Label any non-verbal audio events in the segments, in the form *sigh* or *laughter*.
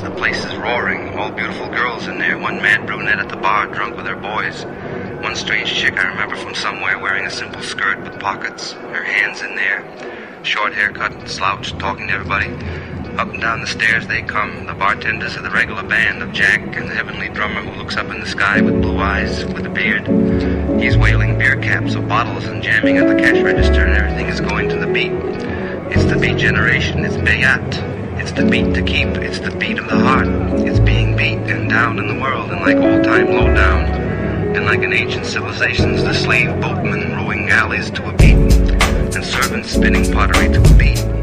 The place is roaring. All beautiful girls in there. One mad brunette at the bar, drunk with her boys. One strange chick I remember from somewhere wearing a simple skirt with pockets. Her hands in there. Short haircut, slouched, talking to everybody. Up and down the stairs they come. The bartenders are the regular band of Jack and the heavenly drummer who looks up in the sky with blue eyes, with a beard. He's wailing beer caps of bottles and jamming at the cash register, and everything is going to the beat. It's the beat generation. It's Bayat. It's the beat to keep. It's the beat of the heart. It's being beat and down in the world, and like old time low down. And like in ancient civilizations, the slave boatmen rowing galleys to a beat, and servants spinning pottery to a beat.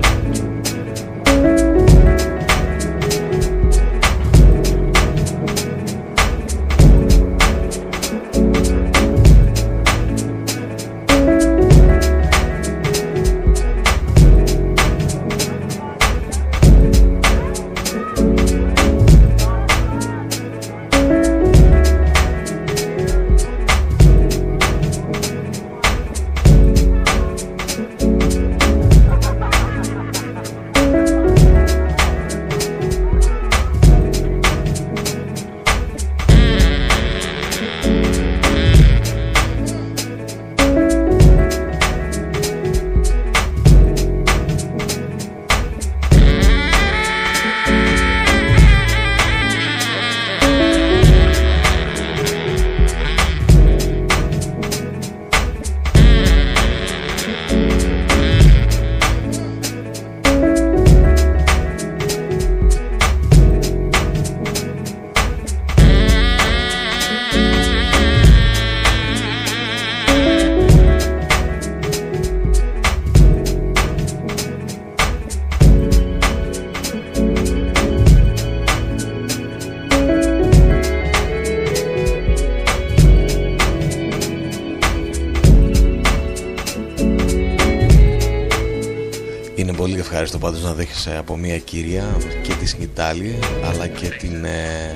Από μια κυρία και της Σνιτάλη αλλά και την ε,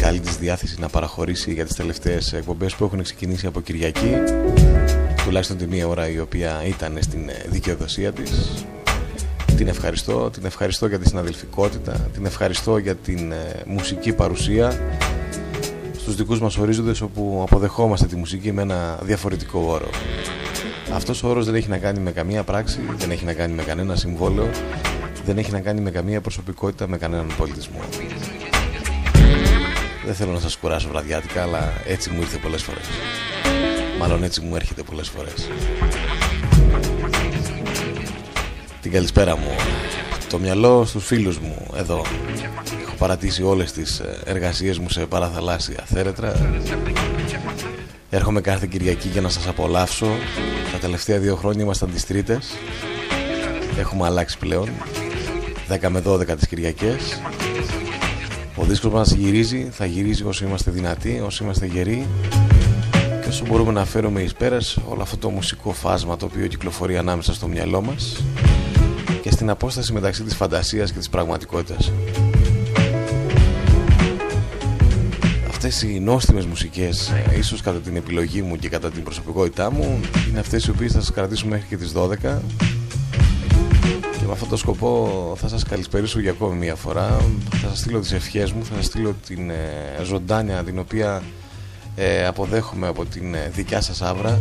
καλή της διάθεση να παραχωρήσει για τις τελευταίες εκπομπές που έχουν ξεκινήσει από Κυριακή. Τουλάχιστον τη μία ώρα η οποία ήταν στην ε, δικαιοδοσία της. Την ευχαριστώ, την ευχαριστώ για τη συναδελφικότητα την ευχαριστώ για την ε, μουσική παρουσία. Στους δικούς μας ορίζοντες όπου αποδεχόμαστε τη μουσική με ένα διαφορετικό όρο. Αυτός ο όρος δεν έχει να κάνει με καμία πράξη δεν έχει να κάνει με κανένα συμβόλαιο δεν έχει να κάνει με καμία προσωπικότητα με κανέναν πολιτισμό. Δεν θέλω να σας κουράσω βραδιάτικα, αλλά έτσι μου ήρθε πολλές φορές. Μάλλον έτσι μου έρχεται πολλές φορές. Την καλησπέρα μου. Το μυαλό στους φίλους μου εδώ. Έχω παρατήσει όλες τις ε, εργασίες μου σε παραθαλάσσια θέρετρα. Έρχομαι κάθε Κυριακή για να σας απολαύσω. Τα τελευταία δύο χρόνια ήμασταν τις Τρίτες. Έχουμε αλλάξει πλέον. 10 με 12 τις Κυριακές. Ο δίσκος μας γυρίζει θα γυρίζει όσο είμαστε δυνατοί όσο είμαστε γεροί. Και όσο μπορούμε να φέρουμε εις πέρας όλο αυτό το μουσικό φάσμα το οποίο κυκλοφορεί ανάμεσα στο μυαλό μας και στην απόσταση μεταξύ της φαντασίας και της πραγματικότητας. Αυτές οι νόστιμες μουσικές ίσως κατά την επιλογή μου και κατά την προσωπικότητά μου είναι αυτές οι οποίες θα σας κρατήσουμε μέχρι και τις 12 και με αυτόν τον σκοπό θα σας καλησπερίσω για ακόμη μια φορά. Θα σας στείλω τις ευχές μου, θα σας στείλω την ε, ζωντάνια την οποία ε, αποδέχομαι από την ε, δικιά σας άβρα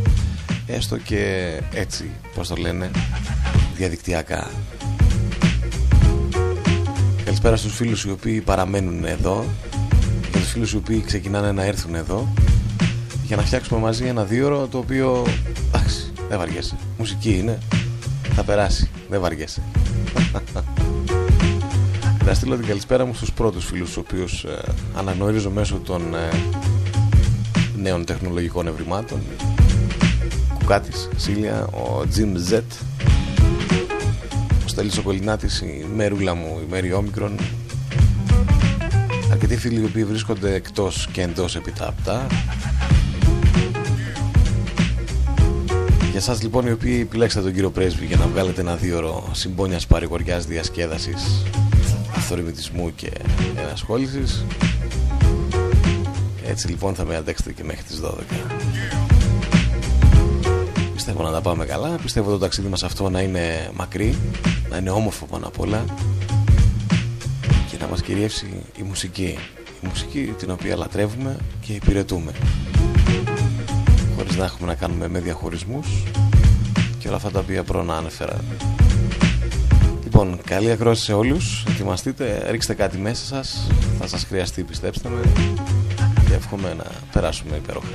Έστω και έτσι, πώς το λένε, διαδικτυακά. Καλησπέρα στους φίλους οι οποίοι παραμένουν εδώ Και τους φίλους οι οποίοι ξεκινάνε να έρθουν εδώ Για να φτιάξουμε μαζί ένα δίωρο το οποίο, εντάξει, δεν βαριέσαι. Μουσική είναι, θα περάσει, δεν βαριέσαι. Να στείλω την καλησπέρα μου στους πρώτους φίλους τους οποίους ε, αναγνωρίζω μέσω των ε, νέων τεχνολογικών ευρημάτων. Κουκάτης, Σίλια, ο Τζιμ Ζετ. Ο Στέλης ο Κολυνάτης, η Μέρουλα μου, η Μέρη Όμικρον. Αρκετοί φίλοι οι οποίοι βρίσκονται εκτός και εντός επιτάπτα Για σας λοιπόν οι οποίοι επιλέξατε τον κύριο Πρέσβη για να βγάλετε ένα δύο ώρο συμπόνιας παρηγοριάς διασκέδασης, αυθορμητισμού και ενασχόλησης έτσι λοιπόν θα με αντέξετε και μέχρι τις 12 Πιστεύω να τα πάμε καλά. Πιστεύω το ταξίδι μας αυτό να είναι μακρύ Να είναι όμορφο πάνω απ' όλα Και να μας κυριεύσει η μουσική. Η μουσική την οποία λατρεύουμε και υπηρετούμε χωρίς να έχουμε να κάνουμε με διαχωρισμούς και όλα αυτά τα οποία πρώτα ανέφερα. Λοιπόν, καλή ακρόαση σε όλους. Ετοιμαστείτε, ρίξτε κάτι μέσα σας. Θα σας χρειαστεί, πιστέψτε με. Και εύχομαι να περάσουμε υπέροχα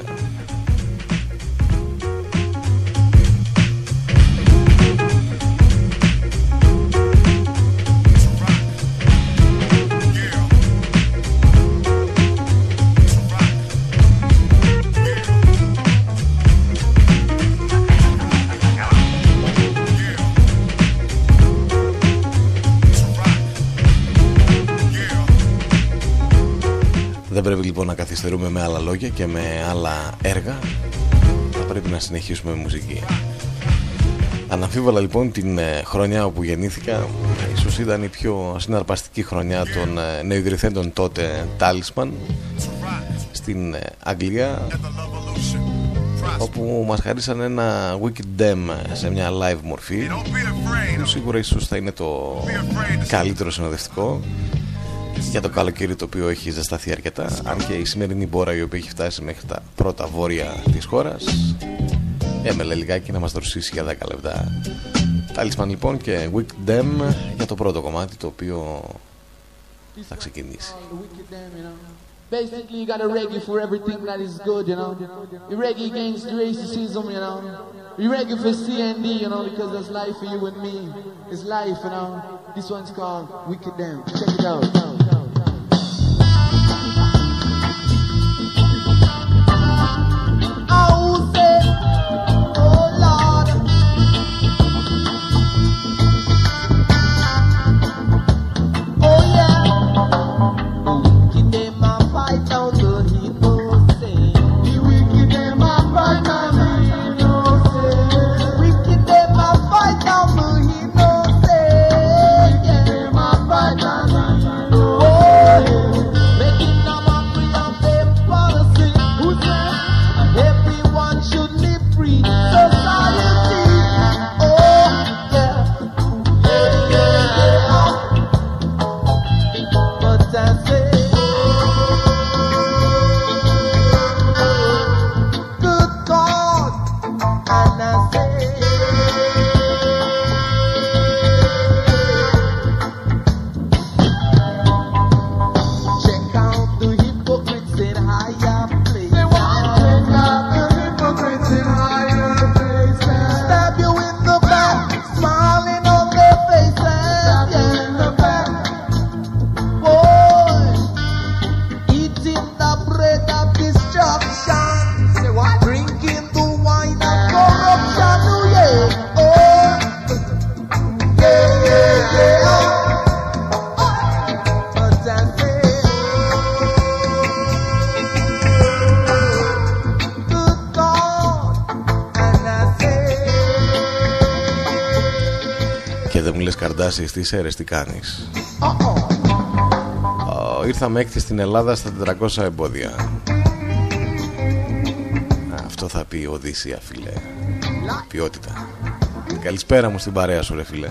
καθυστερούμε με άλλα λόγια και με άλλα έργα. Θα πρέπει να συνεχίσουμε με μουσική. Αναμφίβολα λοιπόν την ε, χρονιά όπου γεννήθηκα. Ίσως ήταν η πιο συναρπαστική χρονιά των ε, νεοειδρυθέντων τότε Talisman Στην ε, Αγγλία όπου μας χαρίσαν ένα Wicked Dem σε μια live μορφή σίγουρα ίσως θα είναι το καλύτερο συνοδευτικό για το καλοκαίρι το οποίο έχει ζεσταθεί αρκετά αν και η σημερινή μπόρα η οποία έχει φτάσει μέχρι τα πρώτα βόρεια της χώρας έμελε λιγάκι να μας δροσίσει για 10 λεπτά Τάλισμαν λοιπόν και Wicked Dem για το πρώτο κομμάτι το οποίο θα ξεκινήσει Basically, you got a reggae for everything that is good, you know. You reggae against racism, you know. You reggae for CND, you know, because that's life for you and me. It's life, you know. This one's called Wicked Damn. Check it out. Καρδάσης, τι σέρες, τι κάνεις Ήρθαμε έκτη στην Ελλάδα στα 400 εμπόδια. Αυτό θα πει Οδύσσια φίλε. Ποιότητα. Καλησπέρα μου στην παρέα σου ρε φίλε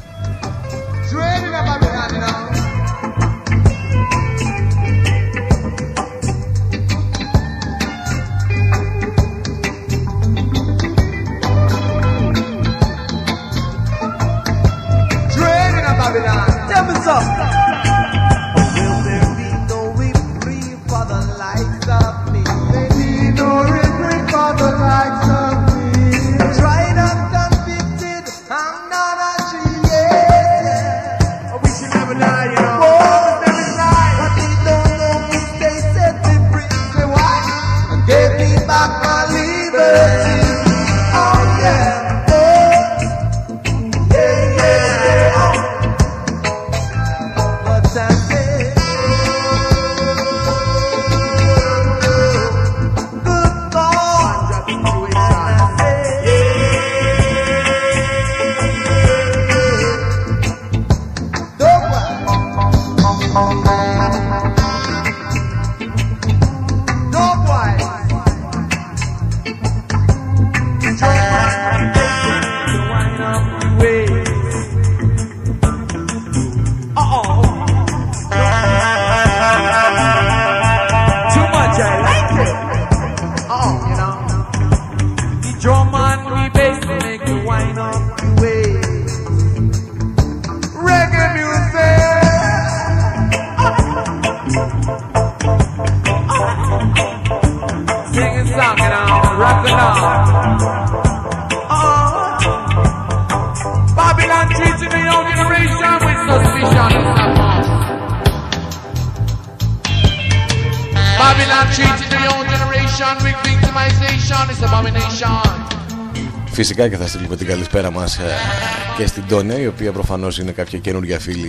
και στην Τόνια η οποία προφανώς είναι κάποια καινούργια φίλη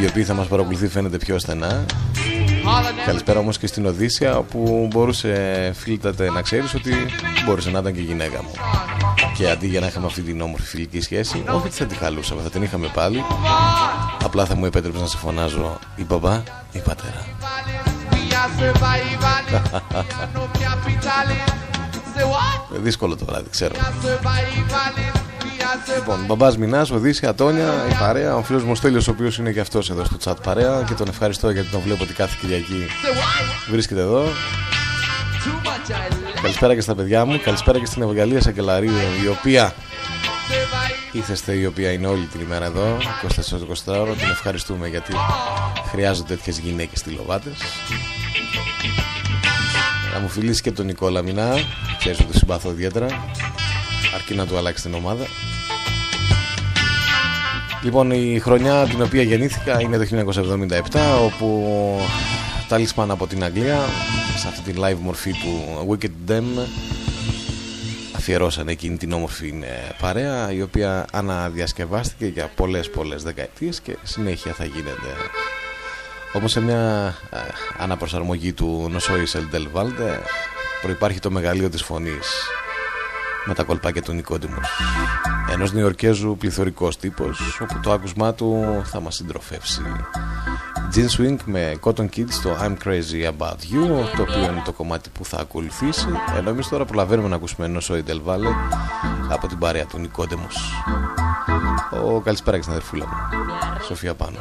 η οποία θα μας παρακολουθεί φαίνεται πιο στενά. Καλησπέρα όμως και στην Οδύσσια όπου μπορούσε φίλτατε να ξέρεις ότι μπορούσε να ήταν και γυναίκα μου. Και αντί για να είχαμε αυτή την όμορφη φιλική σχέση όχι ότι θα τη χαλούσαμε, θα την είχαμε πάλι. Απλά θα μου επέτρεψε να σε φωνάζω η μπαμπά, η πατέρα *laughs* Δύσκολο το βράδυ, ξέρω. Λοιπόν, μπαμπάς Μινάς, Οδύσσια, Ατόνια, η παρέα, ο φίλος μου Στέλιος, ο οποίος είναι και αυτός εδώ στο chat παρέα και τον ευχαριστώ γιατί τον βλέπω ότι κάθε Κυριακή βρίσκεται εδώ. Καλησπέρα και στα παιδιά μου, καλησπέρα και στην Ευαγγελία Σακελαρίου, η οποία ήθεστε, η οποία είναι όλη την ημέρα εδώ, 24-24 ώρα. Την ευχαριστούμε γιατί χρειάζονται τέτοιες γυναίκες τηλεοβάτε. Να μου φιλήσει και τον Νικόλα Μινά, ξέρει ότι συμπαθώ ιδιαίτερα αρκεί να του αλλάξει την ομάδα. Λοιπόν, η χρονιά την οποία γεννήθηκα είναι το 1977, όπου τάλισμα από την Αγγλία, σε αυτή την live μορφή του Wicked Dem, αφιερώσαν εκείνη την όμορφη ε, παρέα, η οποία αναδιασκευάστηκε για πολλές πολλές δεκαετίες και συνέχεια θα γίνεται. Όμως σε μια ε, αναπροσαρμογή του No Soy del Valle προϋπάρχει το μεγαλείο της φωνής με τα κολπάκια του Νικόντιμου. Ενός Νεοϋορκέζου πληθωρικός τύπος, όπου το άκουσμά του θα μας συντροφεύσει. Gin Swing με Cotton Kids στο I'm Crazy About You, το οποίο είναι το κομμάτι που θα ακολουθήσει. Ενώ εμείς τώρα προλαβαίνουμε να ακούσουμε ε, No Soy del Valle από την παρέα του Νικόντιμου. Ο καλησπέρα και στην αδερφούλα μου, Σοφία Πάνο.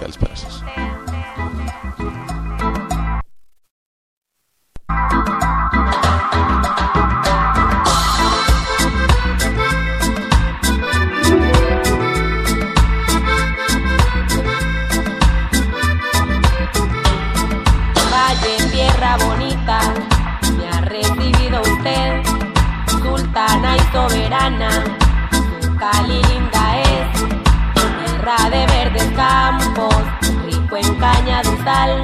Καλησπέρα σας. Soberana, Cali linda es, tierra de verdes campos, rico en caña de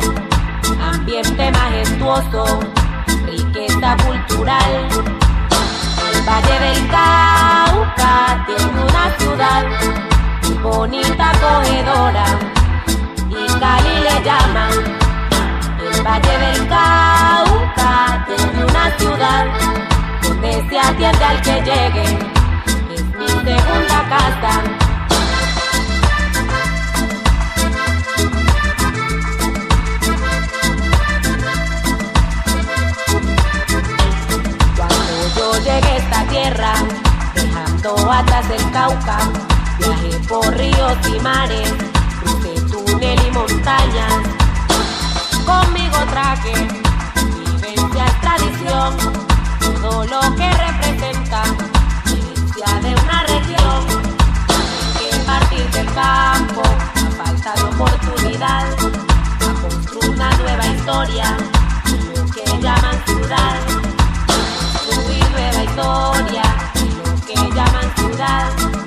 ambiente majestuoso, riqueza cultural. El Valle del Cauca tiene una ciudad bonita, acogedora, y Cali le llaman. El Valle del Cauca tiene una ciudad donde se atiende al que llegue. Es mi segunda casa. Cuando yo llegué a esta tierra, dejando atrás el Cauca, viajé por ríos y mares, crucé túnel y montañas. Conmigo traje vivencia, tradición todo lo que representa herencia de una región. Que partir del campo, a falta de oportunidad, a construir una nueva historia, que llaman ciudad. Construir nueva historia, que llaman ciudad.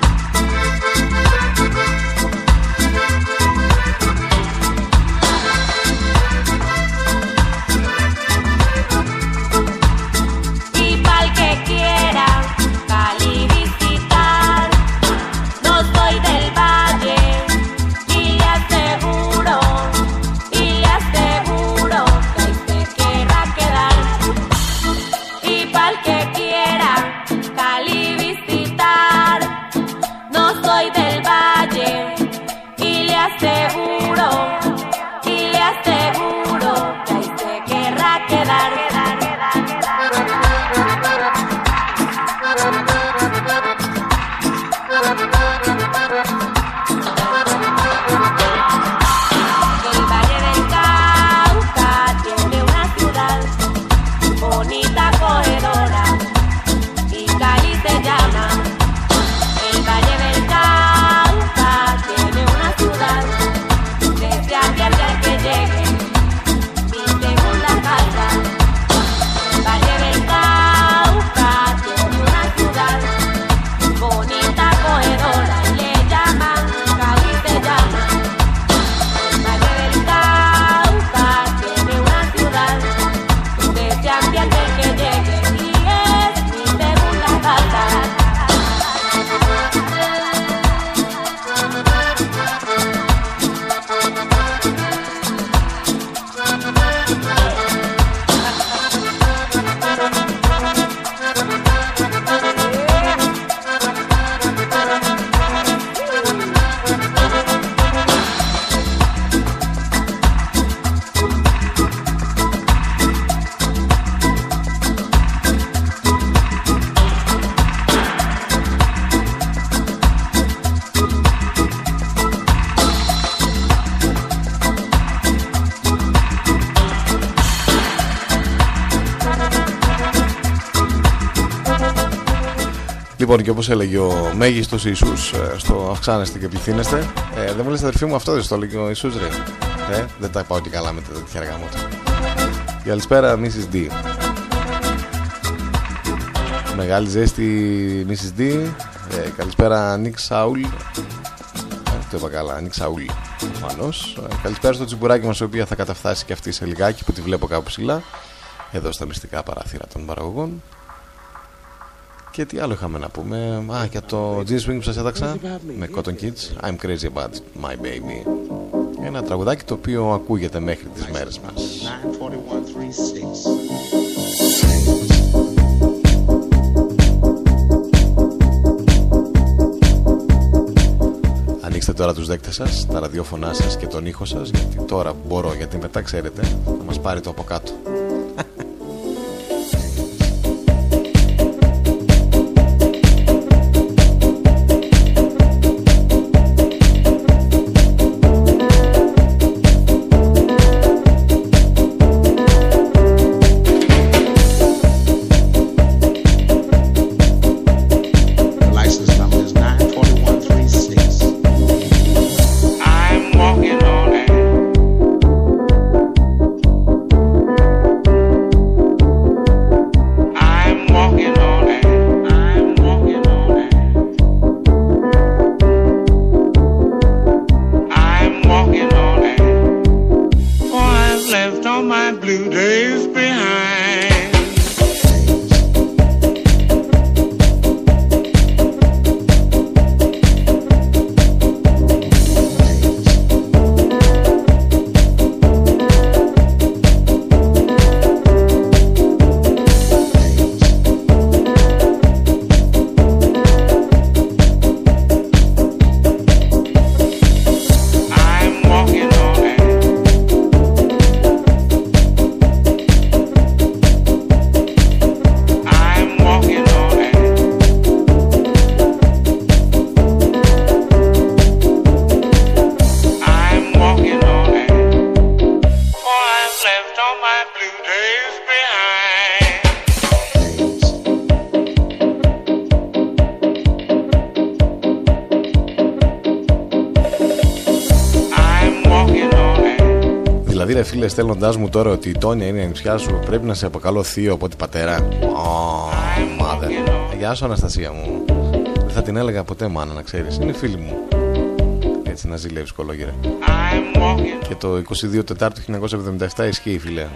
Λοιπόν, και όπως έλεγε ο μέγιστος Ιησούς ε, στο Αυξάνεστε και πληθύνεστε, ε, δεν μου λες, αδερφή μου, αυτό δεν στο έλεγε ο Ιησούς, ρε. Ε, δεν τα πάω και καλά με τέτοια αργά μου. Καλησπέρα, Mrs. D. Μεγάλη ζέστη, Mrs. D. Ε, καλησπέρα, Νίκ Σαούλ. Ε, το είπα καλά, Νίκ Σαούλ. Ε, καλησπέρα στο τσιμπουράκι μας, η οποία θα καταφτάσει και αυτή σε λιγάκι που τη βλέπω κάπου ψηλά. Εδώ στα μυστικά παράθυρα των παραγωγών. Και τι άλλο είχαμε να πούμε; Α, για το G Swing που σας έδαξα με Cotton Kids. I'm crazy about my baby. Ένα τραγουδάκι το οποίο ακούγεται μέχρι τις μέρες μας. Ανοίξτε τώρα τους δέκτες σας, τα ραδιόφωνά σας και τον ήχο σας γιατί τώρα μπορώ, γιατί μετά ξέρετε θα μας πάρει το από κάτω. Τώρα ότι η Τόνια είναι η νησιά σου, πρέπει να σε αποκαλώ θείο από την πατέρα. Oh, mother. Γεια σου, Αναστασία μου. Δεν θα την έλεγα ποτέ μάνα, να ξέρεις. Είναι φίλη μου. Έτσι να ζηλεύει κολόγερε. Και το 22 Τετάρτου 1977 ισχύει, φίλε.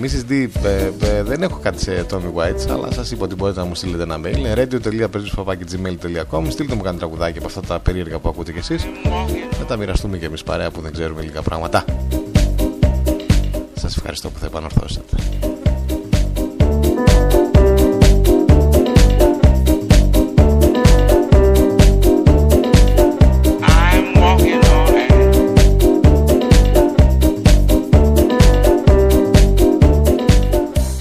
Ε, Mrs. D, ε, ε, δεν έχω κάτι σε Tommy White, αλλά σας είπα ότι μπορείτε να μου στείλετε ένα mail. radio.perzusfapaki.gmail.com Στείλτε μου κάνει τραγουδάκι από αυτά τα περίεργα που ακούτε κι εσείς. Να τα μοιραστούμε κι εμείς παρέα που δεν ξέρουμε λίγα πράγματα. Σας ευχαριστώ που θα επανορθώσετε.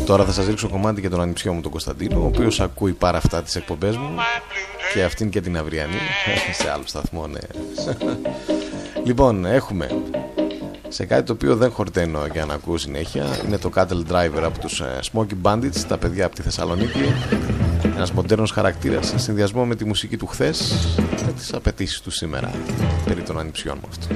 Τώρα θα σας ρίξω κομμάτι για τον ανιψιό μου τον Κωνσταντίνο Ο οποίος ακούει πάρα αυτά τις εκπομπές μου Και αυτήν και την αυριανή *laughs* Σε άλλο σταθμό ναι. *laughs* Λοιπόν έχουμε σε κάτι το οποίο δεν χορταίνω για να ακούω συνέχεια είναι το Cattle Driver από τους ε, Smoky Bandits τα παιδιά από τη Θεσσαλονίκη. Ένας μοντέρνος χαρακτήρας σε συνδυασμό με τη μουσική του χθες και τις απαιτήσεις του σήμερα περί των ανιψιών μου αυτό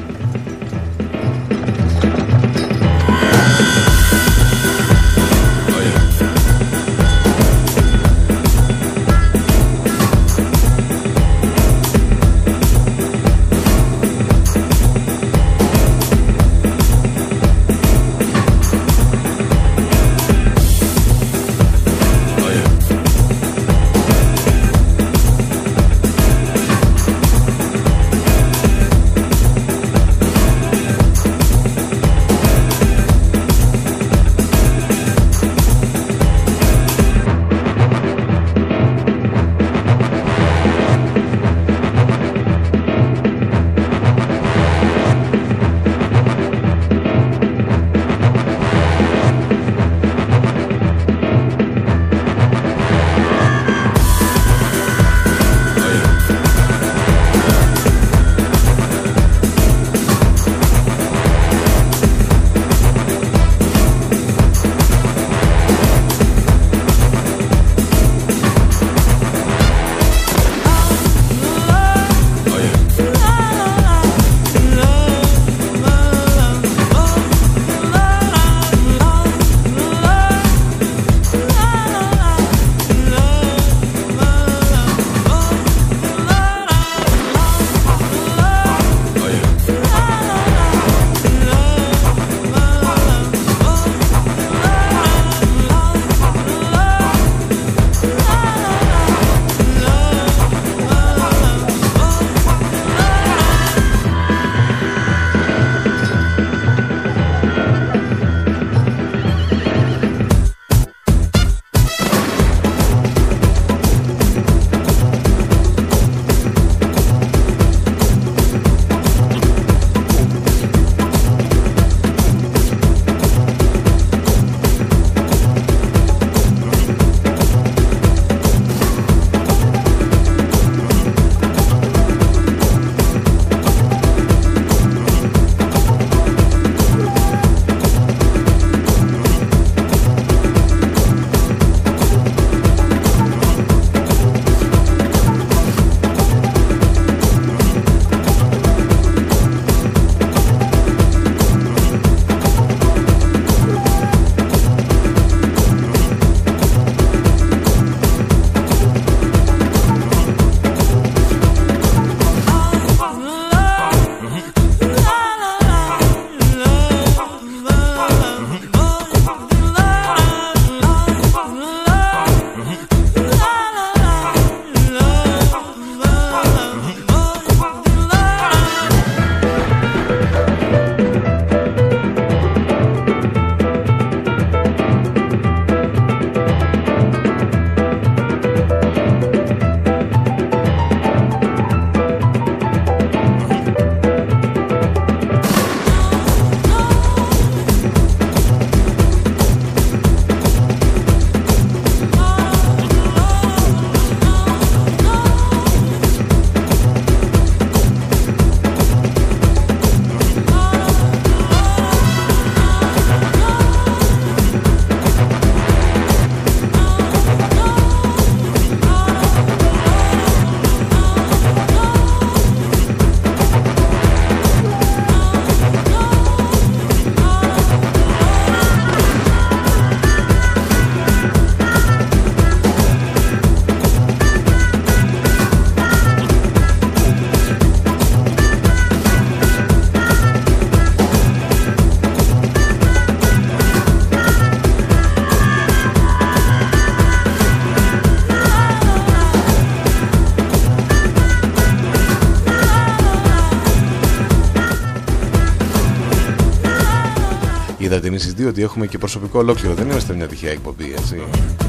Είδα την ίσως ότι έχουμε και προσωπικό ολόκληρο. Δεν είμαστε μια τυχαία εκπομπή, έτσι.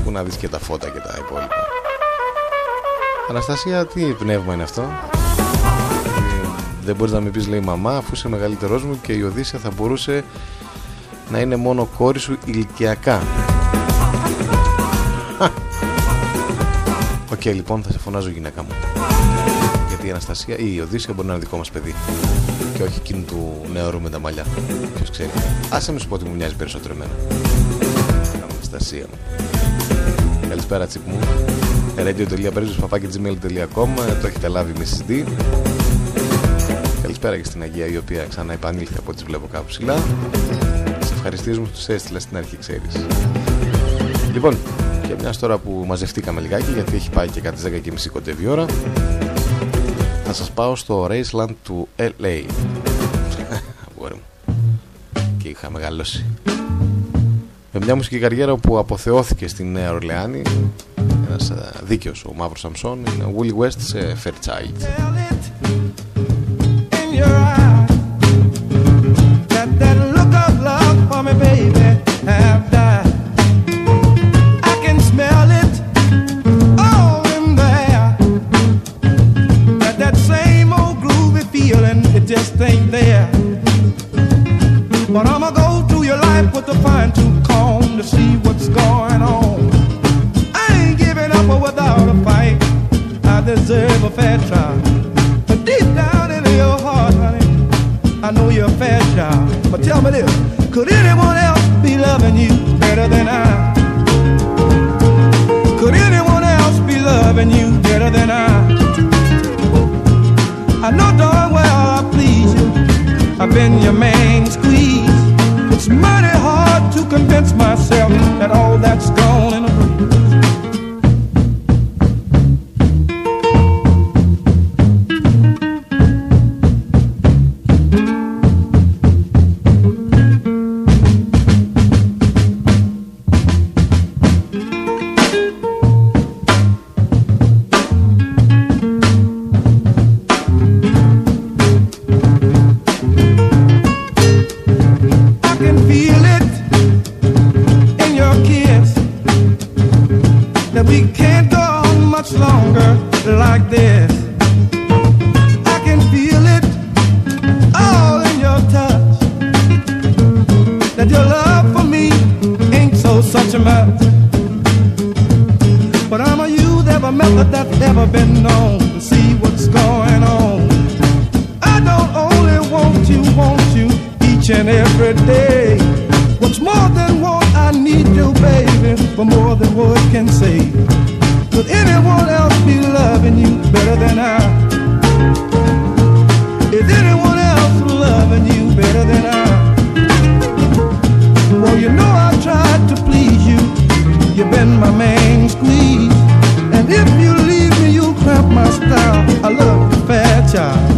Πού να δεις και τα φώτα και τα υπόλοιπα. Αναστασία, τι πνεύμα είναι αυτό; Ε, δεν μπορείς να μην πεις λέει μαμά αφού είσαι μεγαλύτερός μου και η Οδύσσια θα μπορούσε να είναι μόνο κόρη σου ηλικιακά. OK, okay, λοιπόν, θα σε φωνάζω γυναίκα μου. Γιατί η Αναστασία ή η Οδύσσια μπορεί να είναι δικό μας παιδί. Και όχι εκείνου του νεαρού με τα μαλλιά. Ποιος ξέρει. Άσε με σου πω ότι μου μοιάζει περισσότερο εμένα. Αναστασία μου. Καλησπέρα, τσιπ μου. radio.perizos.gmail.com Το έχετε λάβει Mrs. D. Καλησπέρα και στην Αγία η οποία ξανά επανήλθε από ό,τι βλέπω κάπου ψηλά. Σε ευχαριστήσω μου τους έστειλα στην αρχή, ξέρεις. Λοιπόν, και μιας τώρα που μαζευτήκαμε λιγάκι γιατί έχει πάει και κάτι 10 και μισή κοντεύει ώρα θα σας πάω στο Raceland του LA *laughs* και είχα μεγαλώσει. Με μια μουσική καριέρα που αποθεώθηκε στην Νέα Ορλεάνη ένας ε, δίκαιος ο Μαύρος Σαμσόν είναι ο Willie West σε Fairchild much longer like this. I can feel it all in your touch. That your love for me ain't so such a much. But I'm a youth, ever method that's ever been known to see what's going on. I don't only want you, want you each and every day. What's more than what I need you, baby, for more than words can say. Could anyone else be loving you better than I? Is anyone else loving you better than I? Well, you know I tried to please you. You've been my main squeeze. And if you leave me, you'll cramp my style. I love you, fair child.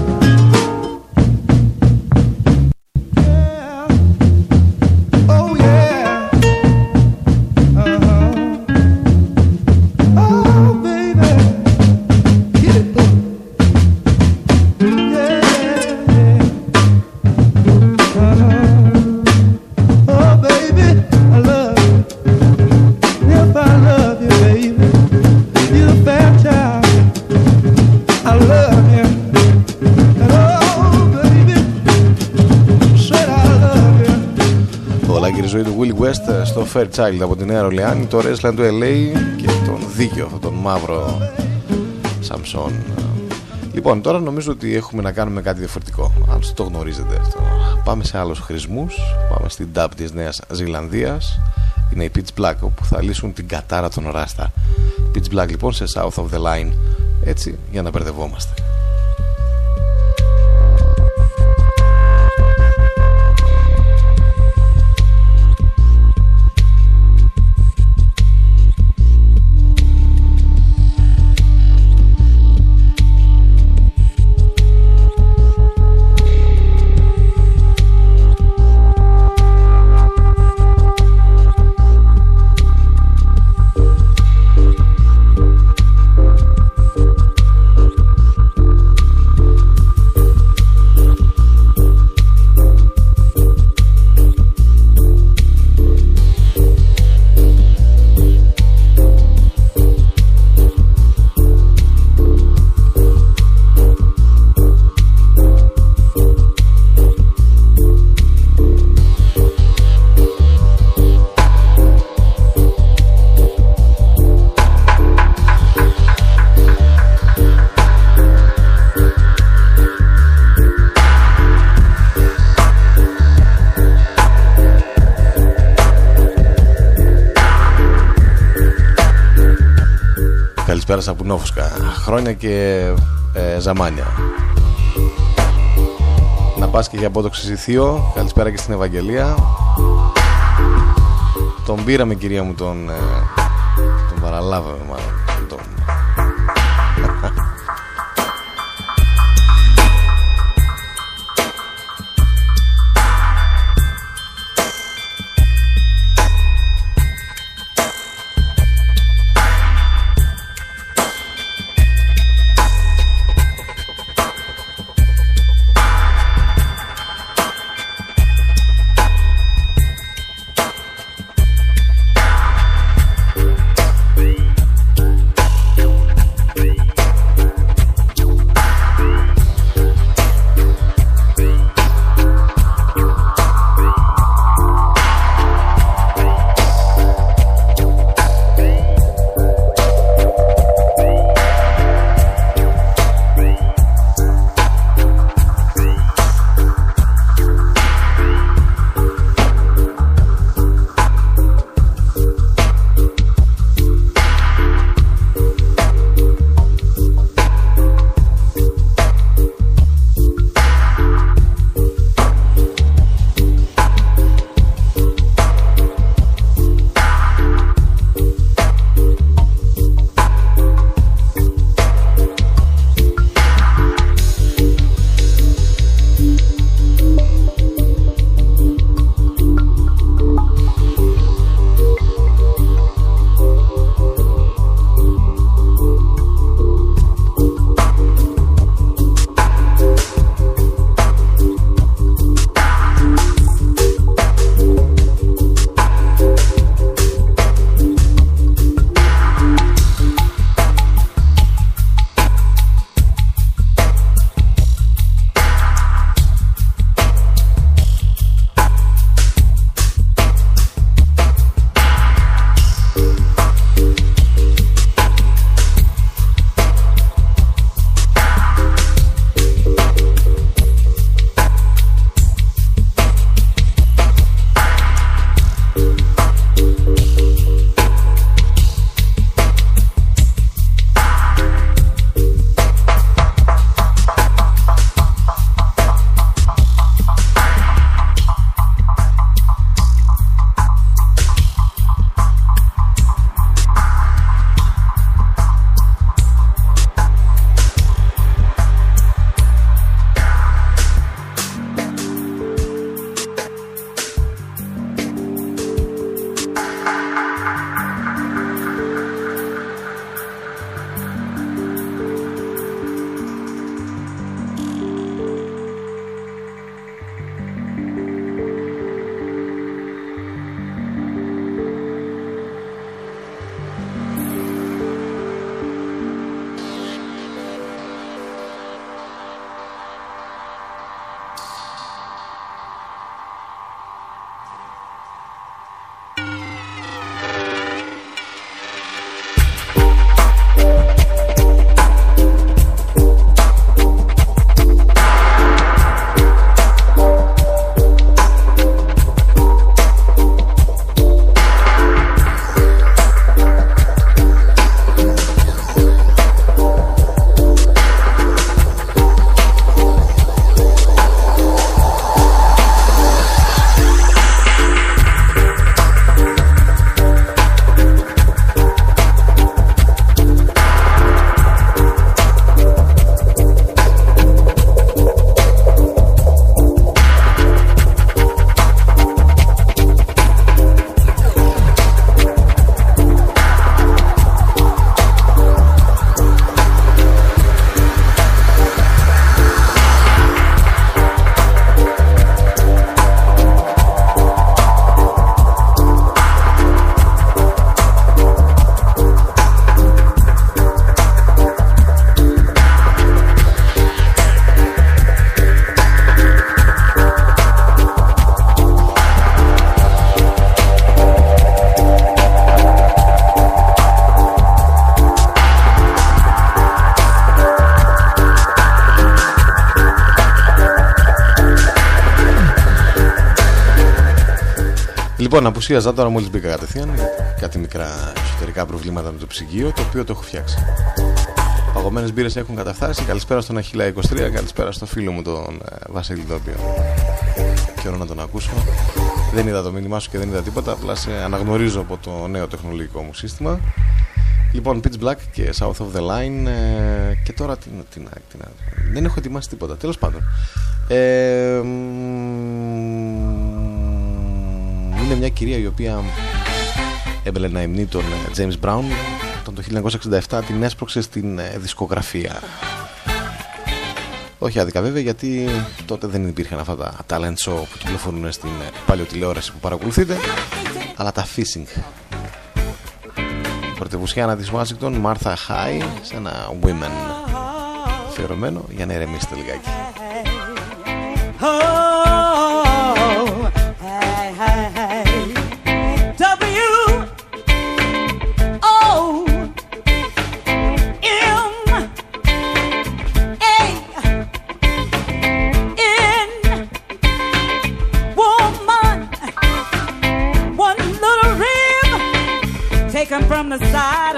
Fairchild από τη Νέα Ρολιάνη, το Wrestling του LA και τον δίκαιο αυτόν τον μαύρο Σαμσόν. Λοιπόν, τώρα νομίζω ότι έχουμε να κάνουμε κάτι διαφορετικό. Αν το γνωρίζετε αυτό. Πάμε σε άλλους χρησμούς. Πάμε στην dub της Νέας Ζηλανδίας. Είναι η Pitch Black όπου θα λύσουν την κατάρα των Ράστα. Pitch Black λοιπόν σε South of the Line. Έτσι για να μπερδευόμαστε. Πέρασα πουνόφουσκα χρόνια και ε, ζαμάνια. Να πας και για απόδοξη ζηθείο. Καλησπέρα και στην Ευαγγελία. Τον πήραμε κυρία μου τον, ε, τον παραλάβαμε μάλλον Λοιπόν, απουσίαζα τώρα μόλις μπήκα κατευθείαν. Κάτι μικρά εσωτερικά προβλήματα με το ψυγείο, το οποίο το έχω φτιάξει. Παγωμένες μπύρες έχουν καταφτάσει. Καλησπέρα στον Αχιλά 23, καλησπέρα στο φίλο μου τον ε, Βασίλη, το οποίο θέλω να τον ακούσω. Δεν είδα το μήνυμά σου και δεν είδα τίποτα. Απλά σε αναγνωρίζω από το νέο τεχνολογικό μου σύστημα. Λοιπόν, Pitch Black και South of the Line. Ε, και τώρα τι, τι, τι, δεν έχω ετοιμάσει τίποτα. Τέλος πάντων. Ε, είναι μια κυρία η οποία έμπελε να υμνεί τον ε, James Brown τον το 1967 την έσπρωξε στην ε, δισκογραφία. Όχι άδικα βέβαια γιατί τότε δεν υπήρχαν αυτά τα talent show που κυκλοφορούν στην ε, παλιό τηλεόραση που παρακολουθείτε αλλά τα fishing. Πρωτευουσιάνα της Washington Martha High σε ένα Women αφιερωμένο για να ηρεμήσετε λιγάκι aside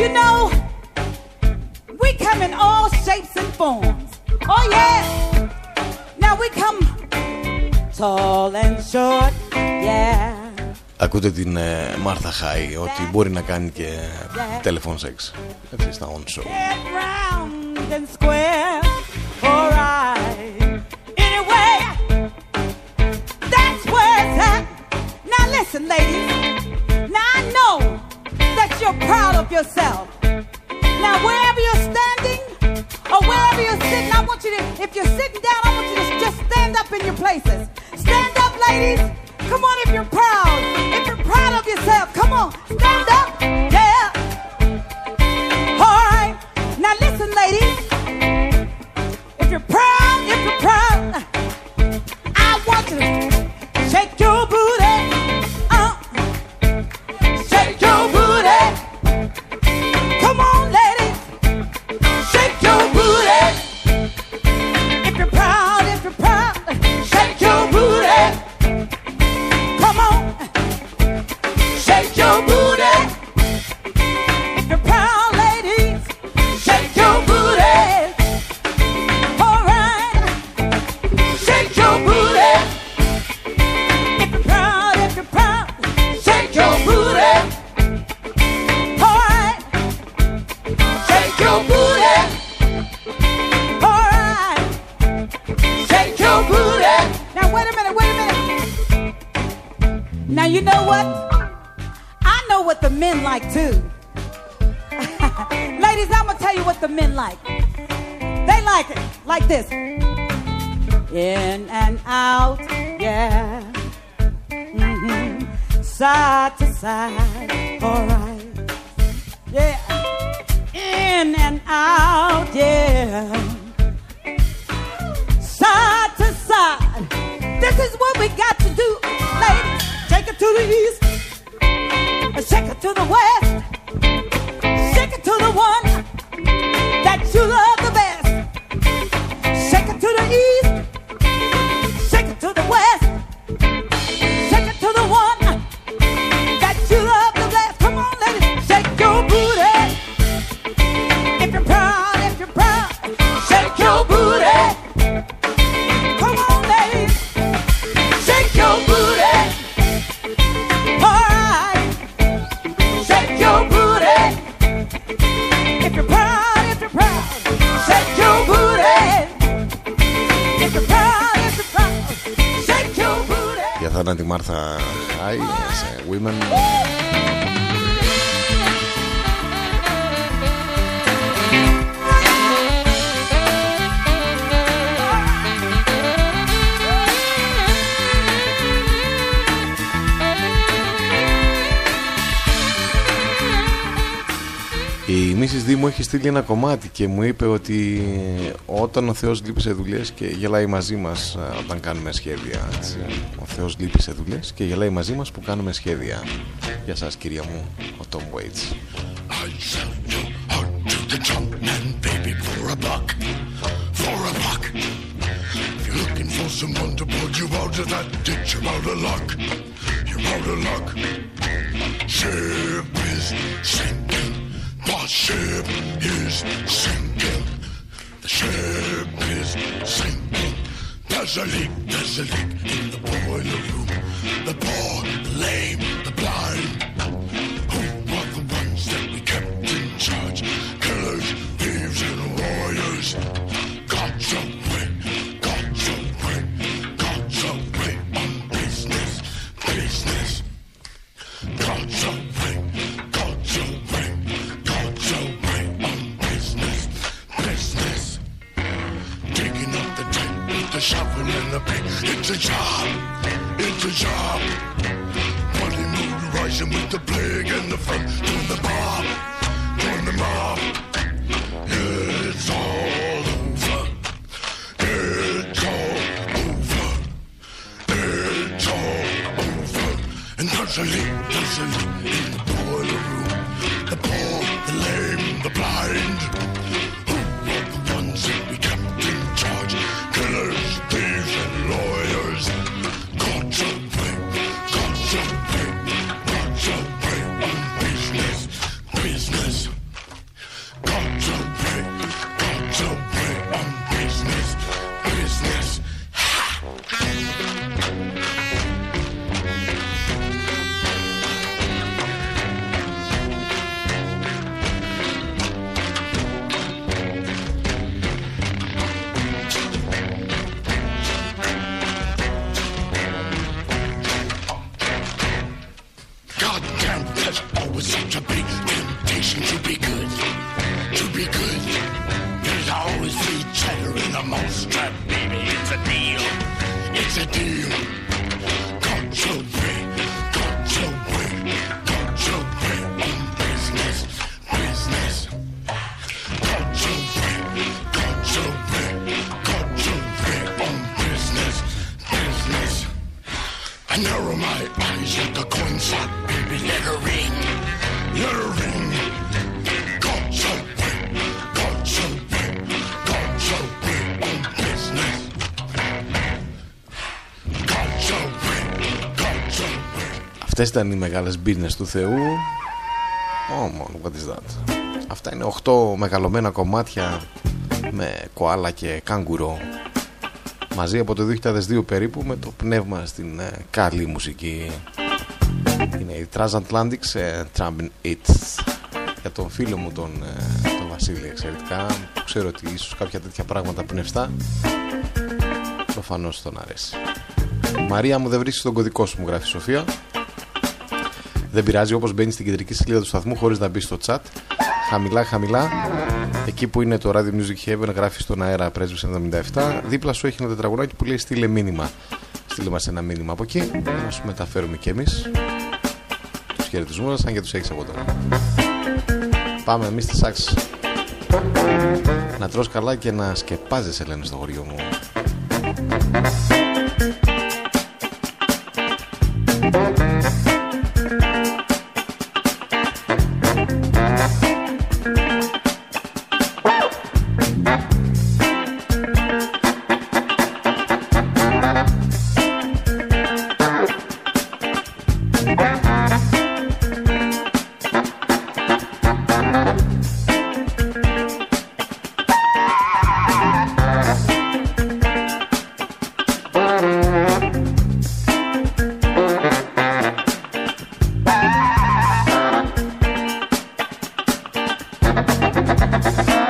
You know, we come in all shapes and forms. Oh yeah. Now we come tall and short. Yeah. Ακούτε την ε, Μάρθα Χάι ότι μπορεί να κάνει και telephone sex έτσι στα on show Get round and square. Alright. Anyway, that's where it's at. Now listen, ladies. you're proud of yourself. Now wherever you're standing or wherever you're sitting, I want you to, if you're sitting down, I want you to just stand up in your places. Stand up, ladies. Come on, if you're proud. If you're proud of yourself, come on, stand up. Yeah. All right. Now listen, ladies. στείλει ένα κομμάτι και μου είπε ότι όταν ο Θεός λείπει σε δουλειές και γελάει μαζί μας όταν κάνουμε σχέδια έτσι. ο Θεός λείπει σε δουλειές και γελάει μαζί μας που κάνουμε σχέδια. Για σας κυρία μου ο Tom Waits. There's a leak in the boiler room. The poor, the lame, the blind. ήταν οι μεγάλες μπίνε του Θεού; Oh, what is that? Αυτά είναι 8 μεγαλωμένα κομμάτια με κοάλα και κάγκουρο. Μαζί από το 2002 περίπου με το πνεύμα στην ε, καλή μουσική. Είναι η Transatlantic ε, Trumpin' It. Για τον φίλο μου τον, ε, τον Βασίλη εξαιρετικά. Ξέρω ότι ίσως κάποια τέτοια πράγματα πνευστά προφανώς τον αρέσει. Μαρία μου δεν βρίσκεις τον κωδικός σου μου γράφει η Σοφία. Δεν πειράζει όπως μπαίνει στην κεντρική σελίδα του σταθμού χωρίς να μπει στο chat. Χαμηλά, χαμηλά. Εκεί που είναι το Radio Music Heaven γράφει στον αέρα πρέσβης 97. Δίπλα σου έχει ένα τετραγωνάκι που λέει στείλε μήνυμα. Στείλε μας ένα μήνυμα από εκεί να σου μεταφέρουμε κι εμείς τους χαιρετισμούς μας αν και τους έχεις από τώρα. Πάμε εμείς στη σάξη. Να τρως καλά και να σκεπάζεσαι λένε στο χωριό μου. Música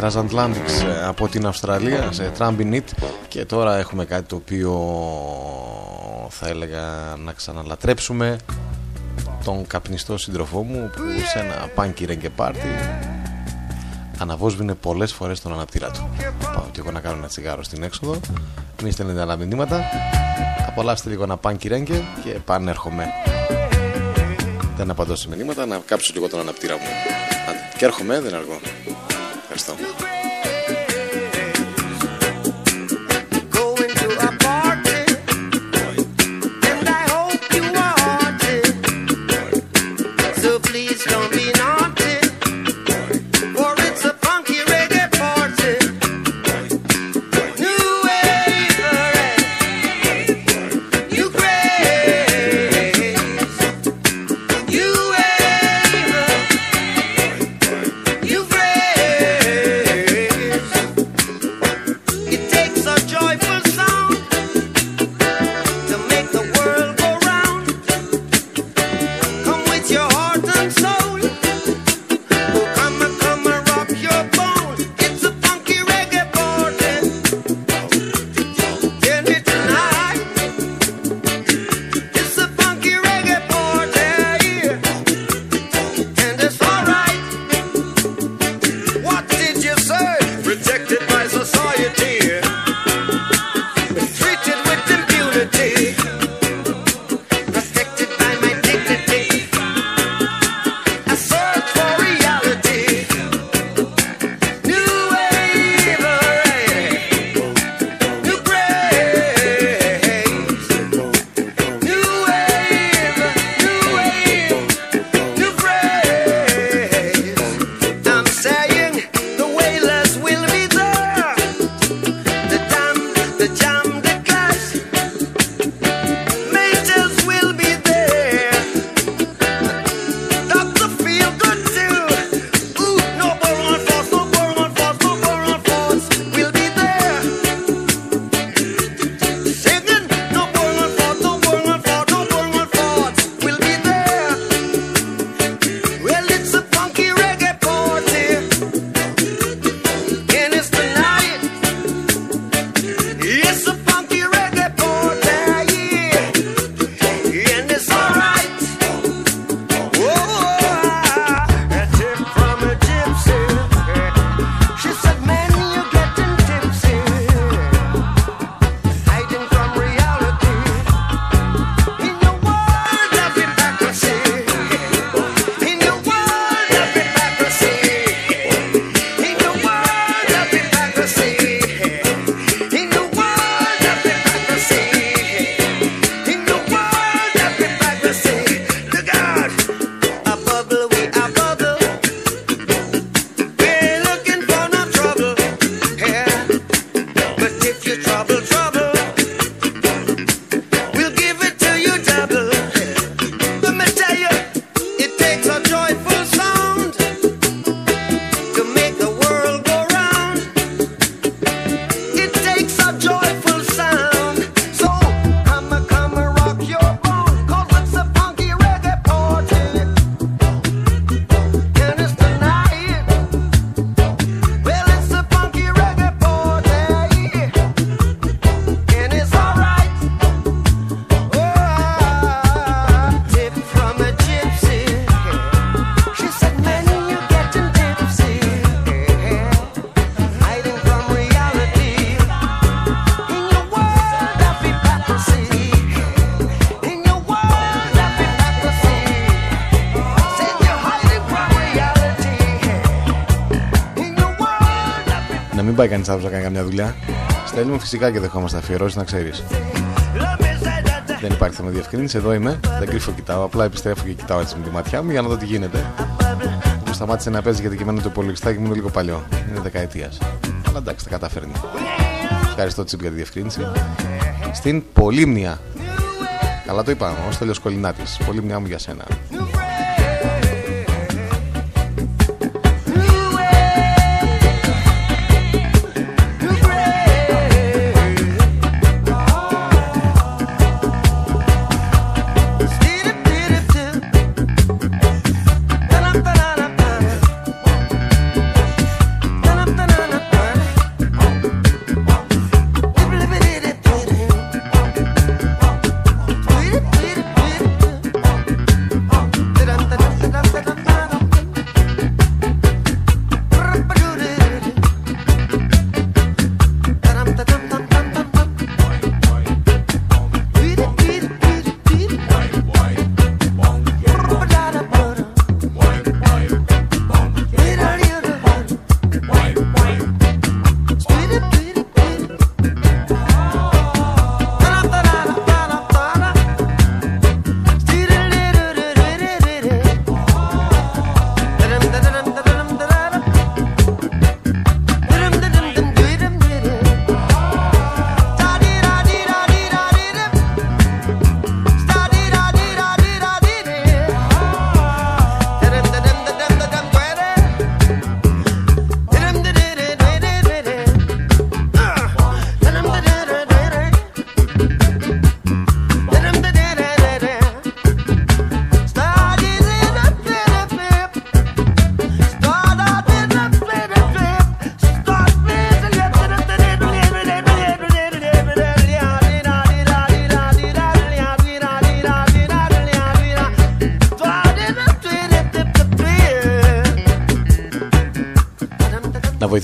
πανέμορφη Transatlantics ε, από την Αυστραλία σε Trampinit και τώρα έχουμε κάτι το οποίο θα έλεγα να ξαναλατρέψουμε τον καπνιστό σύντροφό μου που σε ένα punky reggae party αναβόσβηνε πολλές φορές τον αναπτήρα του. Πάω και εγώ να κάνω ένα τσιγάρο στην έξοδο. Μην στέλνετε άλλα μηνύματα. Απολαύστε λίγο ένα punky reggae και πανέρχομαι. Δεν απαντώ σε μηνύματα να κάψω λίγο τον αναπτήρα μου. Και έρχομαι δεν αργώ πάει κανείς άλλος να κάνει καμιά δουλειά. Στέλνουμε φυσικά και δεχόμαστε αφιερώσεις να ξέρεις. Δεν υπάρχει θέμα διευκρίνησης. Εδώ είμαι. Δεν κρύφω κοιτάω. Απλά επιστρέφω και κοιτάω έτσι με τη ματιά μου για να δω τι γίνεται. Μου σταμάτησε να παίζει γιατί και εμένα το υπολογιστάκι μου είναι λίγο παλιό. Είναι δεκαετίας. Αλλά εντάξει, τα καταφέρνει. Ευχαριστώ Τσίπ για τη διευκρίνηση. Στην Πολύμνια. Καλά το είπα, ο Στέλιος Κολυνάτης. Πολύμνια μου για σένα.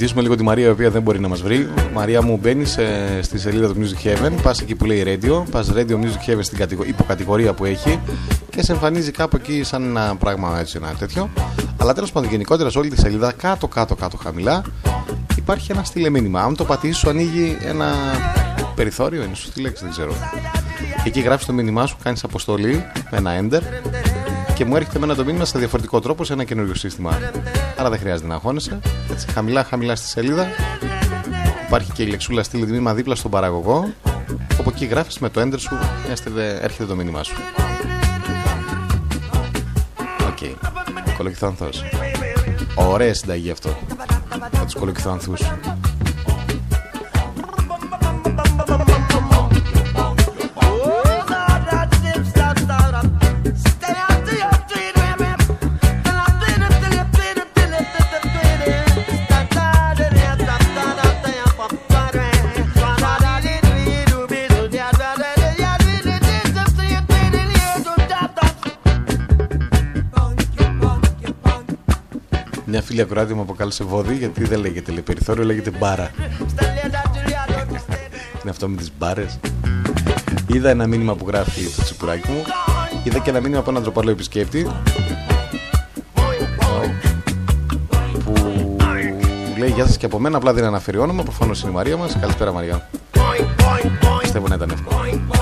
Βοηθήσουμε λίγο τη Μαρία η οποία δεν μπορεί να μας βρει. Μαρία μου μπαίνει στη σελίδα του Music Heaven, πας εκεί που λέει Radio, πας Radio Music Heaven στην κατηγο... υποκατηγορία που έχει και σε εμφανίζει κάπου εκεί σαν ένα πράγμα έτσι ένα τέτοιο. Αλλά τέλος πάντων γενικότερα σε όλη τη σελίδα κάτω κάτω κάτω χαμηλά υπάρχει ένα στείλε μήνυμα. Αν το πατήσεις σου ανοίγει ένα περιθώριο, είναι σωστή λέξη, δεν ξέρω. Εκεί γράφεις το μήνυμά σου, κάνεις αποστολή με ένα enter και μου έρχεται με ένα το μήνυμα σε διαφορετικό τρόπο σε ένα καινούριο σύστημα. Άρα δεν χρειάζεται να αγχώνεσαι. Έτσι, χαμηλά, χαμηλά στη σελίδα. Υπάρχει και η λεξούλα στείλε μήνυμα δίπλα στον παραγωγό. Όπου εκεί γράφεις με το enter σου, έρχεται το μήνυμά σου. OK. Okay. Κολοκυθάνθος. Ωραία συνταγή αυτό. Με τους κολοκυθάνθους. Φίλη ακροάτη μου αποκάλεσε βόδι γιατί δεν λέγεται λέει, περιθώριο, λέγεται μπάρα. Είναι αυτό με τις μπάρες. Είδα ένα μήνυμα που γράφει το τσιπουράκι μου. Είδα και ένα μήνυμα από έναν τροπαλό επισκέπτη. Που λέει γεια σας και από μένα, απλά δεν αναφέρει όνομα. Προφανώς είναι η Μαρία μας. Καλησπέρα Μαρία. Πιστεύω να ήταν εύκολο.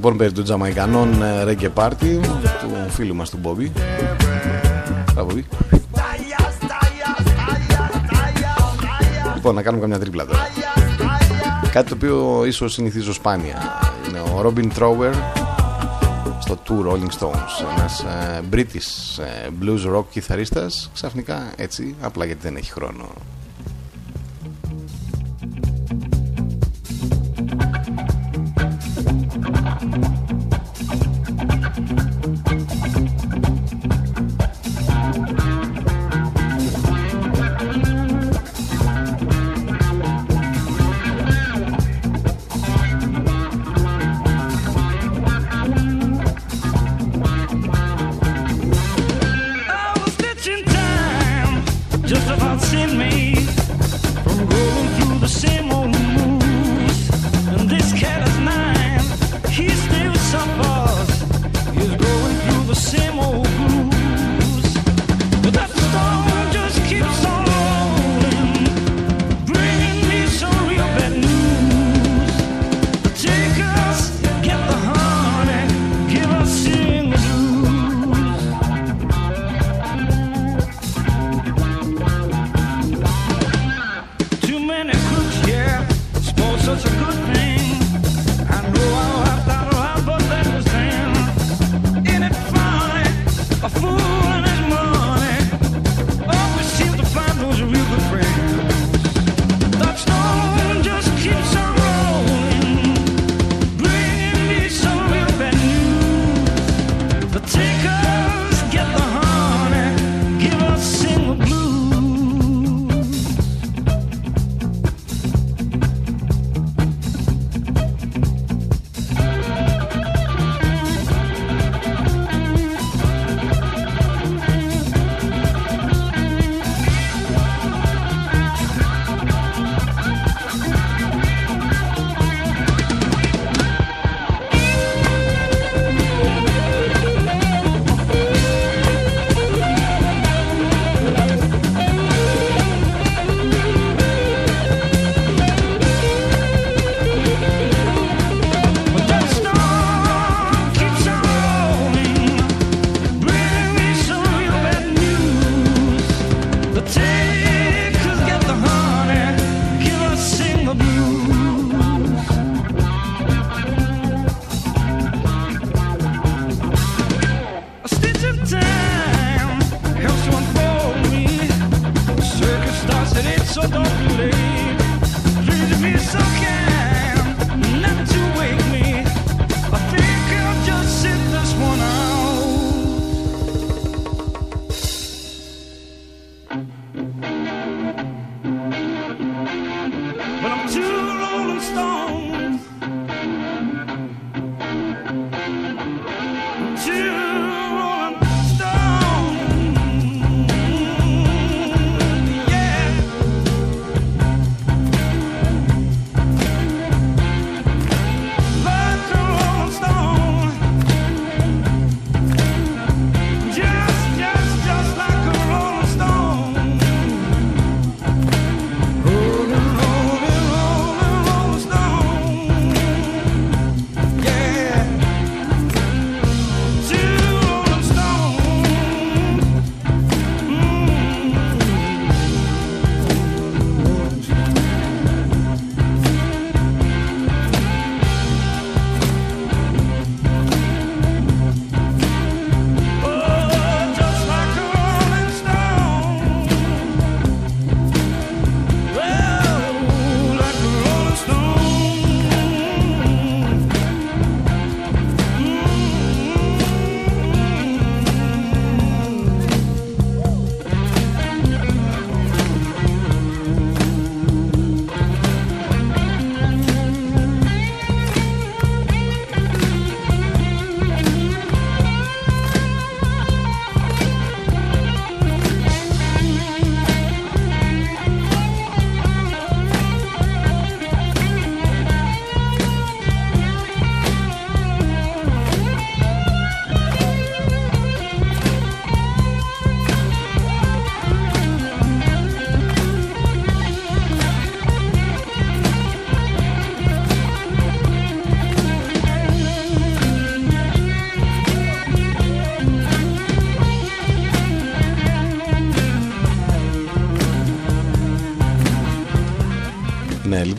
Λοιπόν περί των Τζαμαϊκανών ε, Reggae Party του φίλου μας του Μπόμπι. Μπόμπι. Λοιπόν, να κάνουμε καμιά τρίπλα τώρα. Κάτι το οποίο ίσως συνηθίζω σπάνια. Είναι ο Robin Trower στο tour Rolling Stones ένας ε, British ε, blues rock κιθαρίστας ξαφνικά έτσι απλά γιατί δεν έχει χρόνο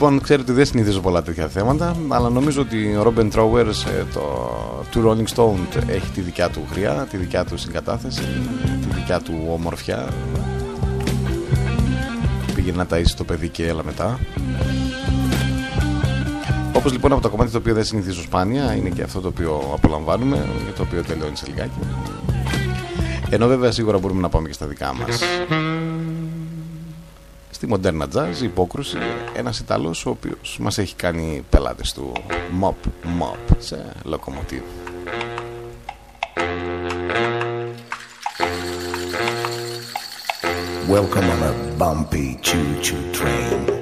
Λοιπόν, ξέρετε ότι δεν συνηθίζω πολλά τέτοια θέματα, αλλά νομίζω ότι ο Ρόμπεν Τρόουερ το, του Rolling Stone έχει τη δικιά του χρειά, τη δικιά του συγκατάθεση, τη δικιά του ομορφιά. Πήγε να ταΐσει το παιδί και έλα μετά. Όπως λοιπόν από το κομμάτι το οποίο δεν συνηθίζω σπάνια, είναι και αυτό το οποίο απολαμβάνουμε, για το οποίο τελειώνει σε λιγάκι. Ενώ βέβαια σίγουρα μπορούμε να πάμε και στα δικά μας στη μοντέρνα jazz, η υπόκρουση, ένας Ιταλός ο οποίος μας έχει κάνει πελάτες του mop mop σε λοκομοτίβ. Welcome on a bumpy choo-choo train.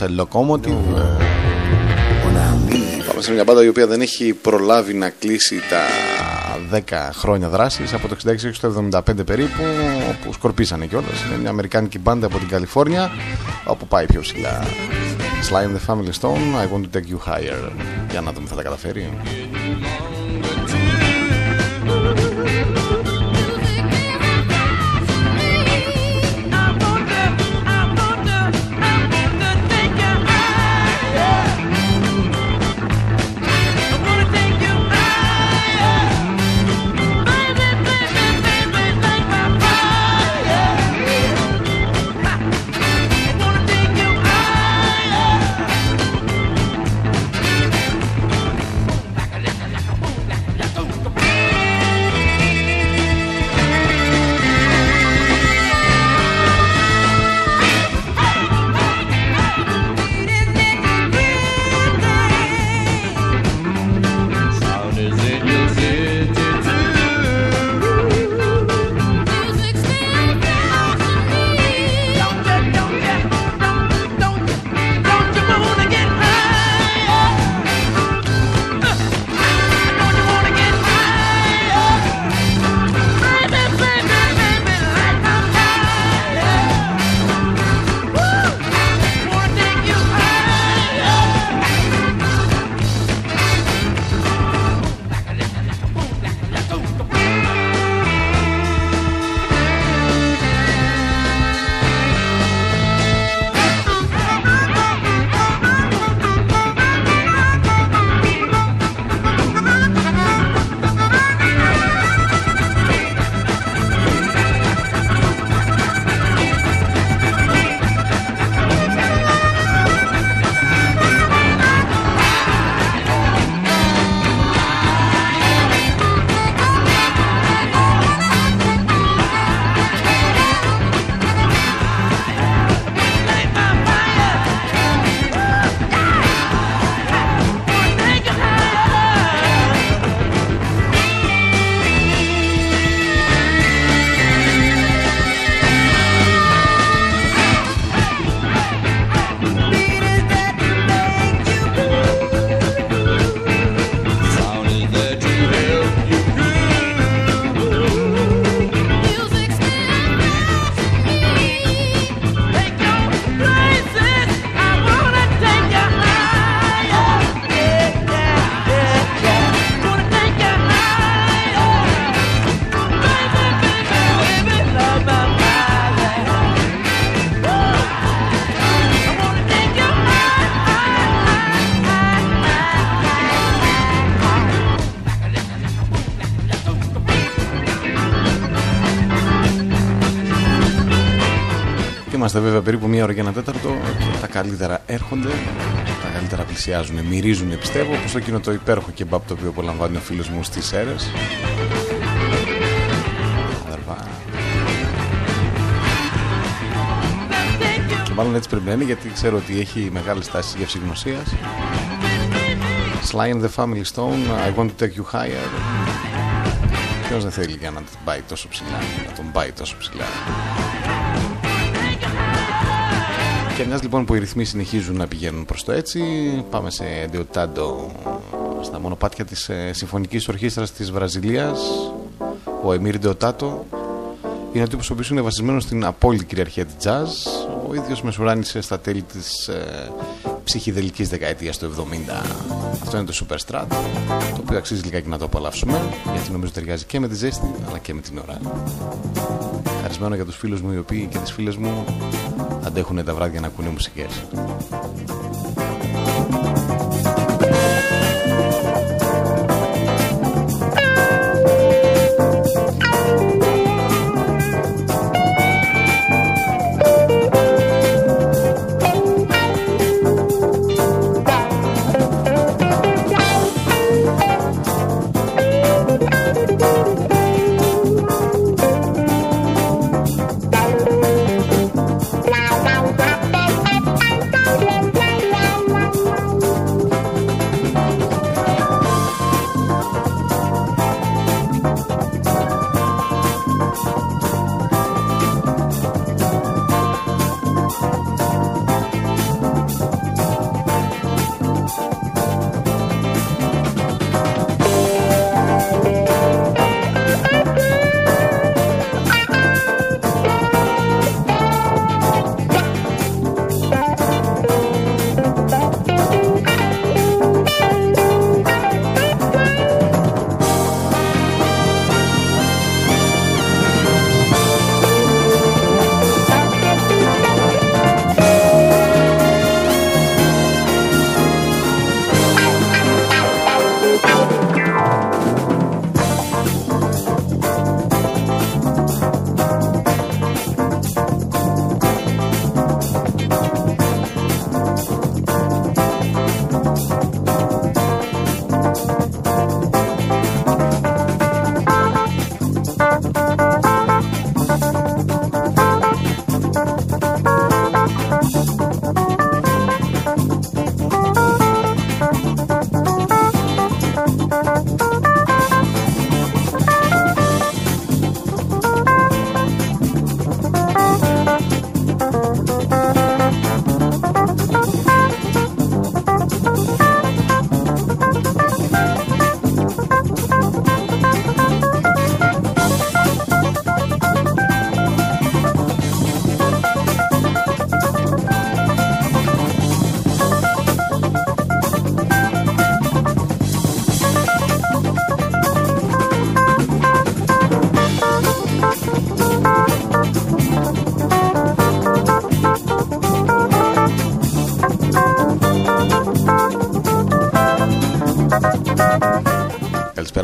Μοπ, ε, σε locomotive. ε. When I leave, Πάμε σε μια μπάντα η οποία δεν έχει προλάβει να κλείσει τα 10 χρόνια δράσης από το 66 έως το 75 περίπου όπου σκορπίσανε κιόλας είναι μια αμερικάνικη μπάντα από την Καλιφόρνια όπου πάει πιο ψηλά Sly and the Family Stone I want to take you higher για να δούμε θα τα καταφέρει Είμαστε βέβαια περίπου μία ώρα και ένα τέταρτο και τα καλύτερα έρχονται, τα καλύτερα πλησιάζουν, μυρίζουν πιστεύω, όπως εκείνο το υπέροχο κεμπάπ το οποίο απολαμβάνει ο φίλος μου στις αίρες. Αδερφά. Και μάλλον έτσι πρέπει να είναι γιατί ξέρω ότι έχει μεγάλη στάση γευσηγνωσίας. Sly and the Family Stone, I want to take you higher. Ποιος δεν θέλει για να τον πάει τόσο ψηλά, να τον πάει τόσο ψηλά. Και μιας λοιπόν που οι ρυθμοί συνεχίζουν να πηγαίνουν προς το έτσι, πάμε σε Ντεοτάντο στα μονοπάτια της ε, Συμφωνικής Ορχήστρας της Βραζιλίας. Ο Εμίρ Ντεοτάτο είναι ο τύπος ο οποίος είναι βασισμένος στην απόλυτη κυριαρχία της jazz. Ο ίδιος μεσουράνησε στα τέλη της ε, ψυχιδελικής δεκαετίας του 70. Αυτό είναι το Superstrat, το οποίο αξίζει λιγάκι να το απολαύσουμε, γιατί νομίζω ταιριάζει και με τη ζέστη, αλλά και με την ώρα. Χαρισμένο για τους φίλους μου οι οποίοι και τις φίλες μου αντέχουν τα βράδια να ακούνε μουσικές.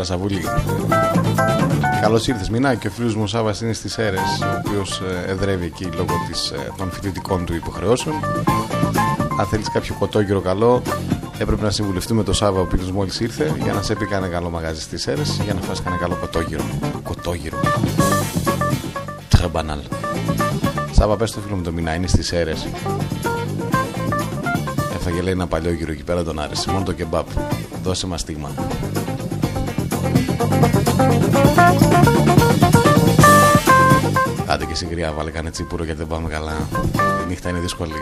Σαβούλη. Καλώς ήρθες, Μινά. Και ο φίλος μου Σάβα είναι στις αίρε, ο οποίος ε, εδρεύει εκεί λόγω της, ε, των φοιτητικών του υποχρεώσεων. Αν θέλεις κάποιο κοτόγυρο καλό, έπρεπε να συμβουλευτούμε το Σάβα, ο οποίος μόλις ήρθε, για να σε πει κανένα καλό μαγάζι στις αίρε, για να φας κανένα καλό κοτόγυρο. Κοτόγυρο. Τρεμπανάλ. Σάβα, πες το φίλο μου το Μινά, είναι στις αίρε. Έφαγε λέει ένα παλιό γύρο εκεί πέρα τον άρεσε. Μόνο το κεμπάπ. Δώσε μας στίγμα. Άντε και εσύ γριά, βάλε κάνε τσίπουρο γιατί δεν πάμε καλά. Η νύχτα είναι δύσκολη.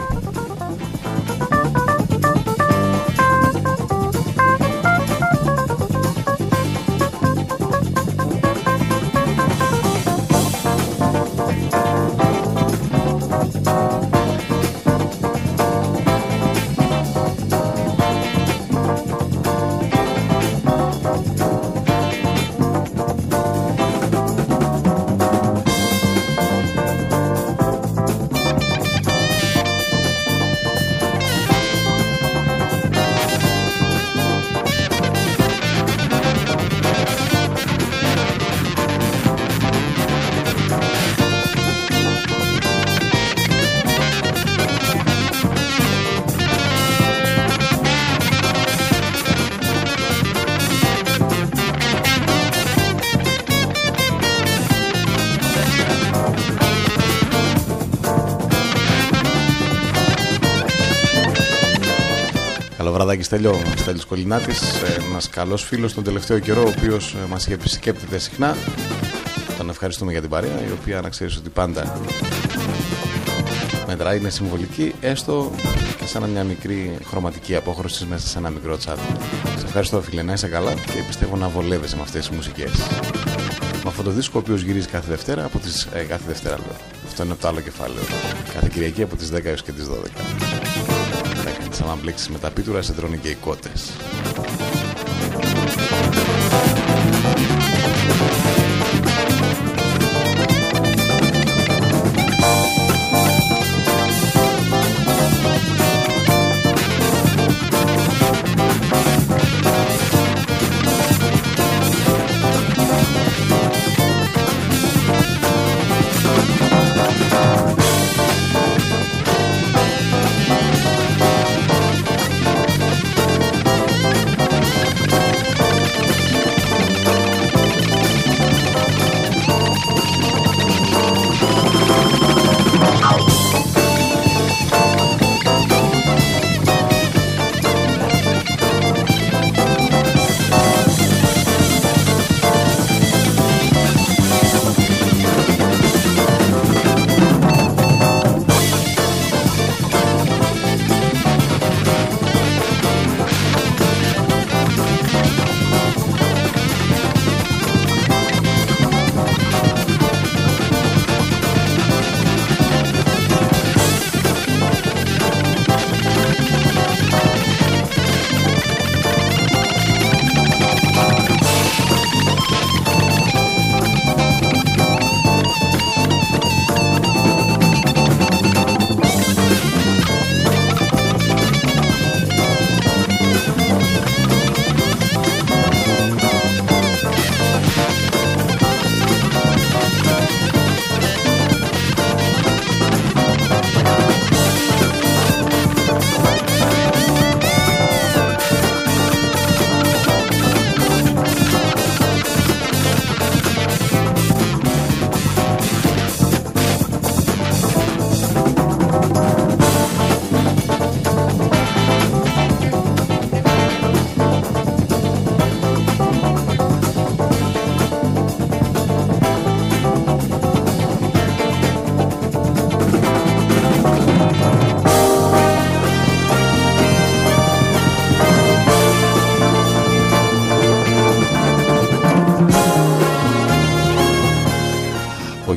Στέλιο, Στέλιος Κολυνάτης, ένας καλός φίλος τον τελευταίο καιρό, ο οποίος ε, μας επισκέπτεται συχνά. Τον ευχαριστούμε για την παρέα, η οποία να ξέρεις ότι πάντα μετράει, είναι συμβολική, έστω και σαν μια μικρή χρωματική απόχρωση μέσα σε ένα μικρό τσάτ. Σε ευχαριστώ φίλε, να είσαι καλά και πιστεύω να βολεύεσαι με αυτές τις μουσικές. Με αυτό το δίσκο, ο οποίος γυρίζει κάθε Δευτέρα, από τις, ε, κάθε Δευτέρα λέω. Αυτό είναι από το άλλο κεφάλαιο. Κάθε Κυριακή από τις 10 έως και τις 12 σαν να μπλέξεις με τα πίτουρα σε τρώνε και οι κότες.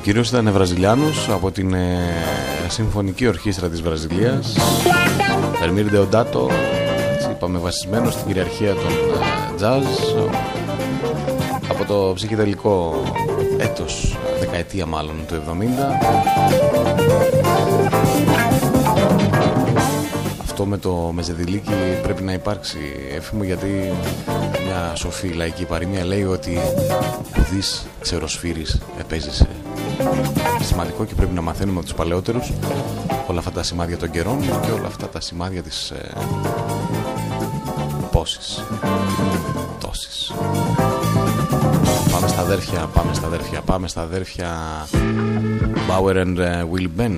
Κύριος ήταν Βραζιλιάνος από την ε, Συμφωνική Ορχήστρα της Βραζιλίας. Φερμίρ Ντεοντάτο είπαμε βασισμένος στην κυριαρχία των ε, jazz. Από το ψυχεδελικό έτος δεκαετία μάλλον του 70 αυτό με το μεζεδιλίκι πρέπει να υπάρξει έφημο γιατί μια σοφή λαϊκή παροιμία λέει ότι ουδής ξεροσφύρης επέζησε σημαντικό και πρέπει να μαθαίνουμε από τους παλαιότερους όλα αυτά τα σημάδια των καιρών και όλα αυτά τα σημάδια της ε, πόσης. Τόσης. Πάμε στα αδέρφια, πάμε στα αδέρφια, πάμε στα αδέρφια Bauer and uh, Will Ben.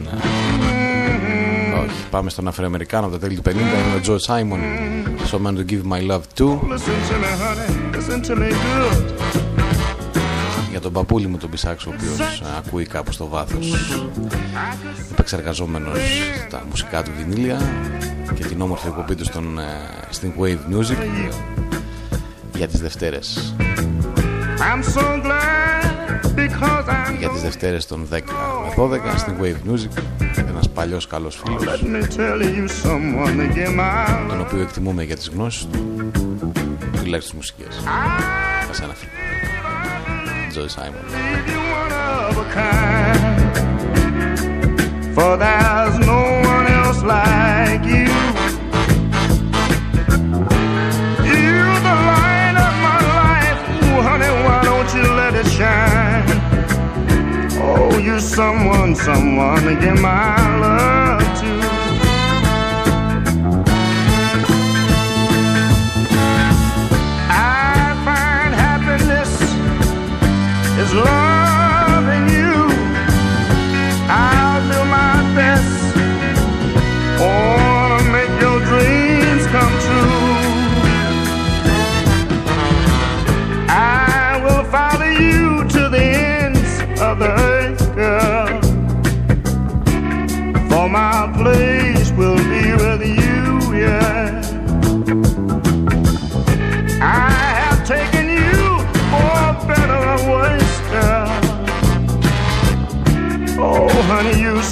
Όχι, πάμε στον Αφροαμερικάνο από τα τέλη του 50 είναι ο George Simon. Someone to give my love to. Για τον παππούλη μου τον Πισάξο ο οποίος ακούει κάπου στο βάθος. Επεξεργαζόμενος τα μουσικά του βινίλια και την όμορφη εκπομπή του στον Sting Wave Music για τις Δευτέρες. Για τις Δευτέρες των 10 με 12 στην Wave Music ένας παλιός καλός φίλος τον οποίο εκτιμούμε για τις γνώσεις του τουλάχιστον τις μουσικές. Σε ένα Enzo Simon. For there's no one else like you. You're the light of my life. Ooh, honey, why don't you let it shine? Oh, you're someone, someone to give my love to. slow.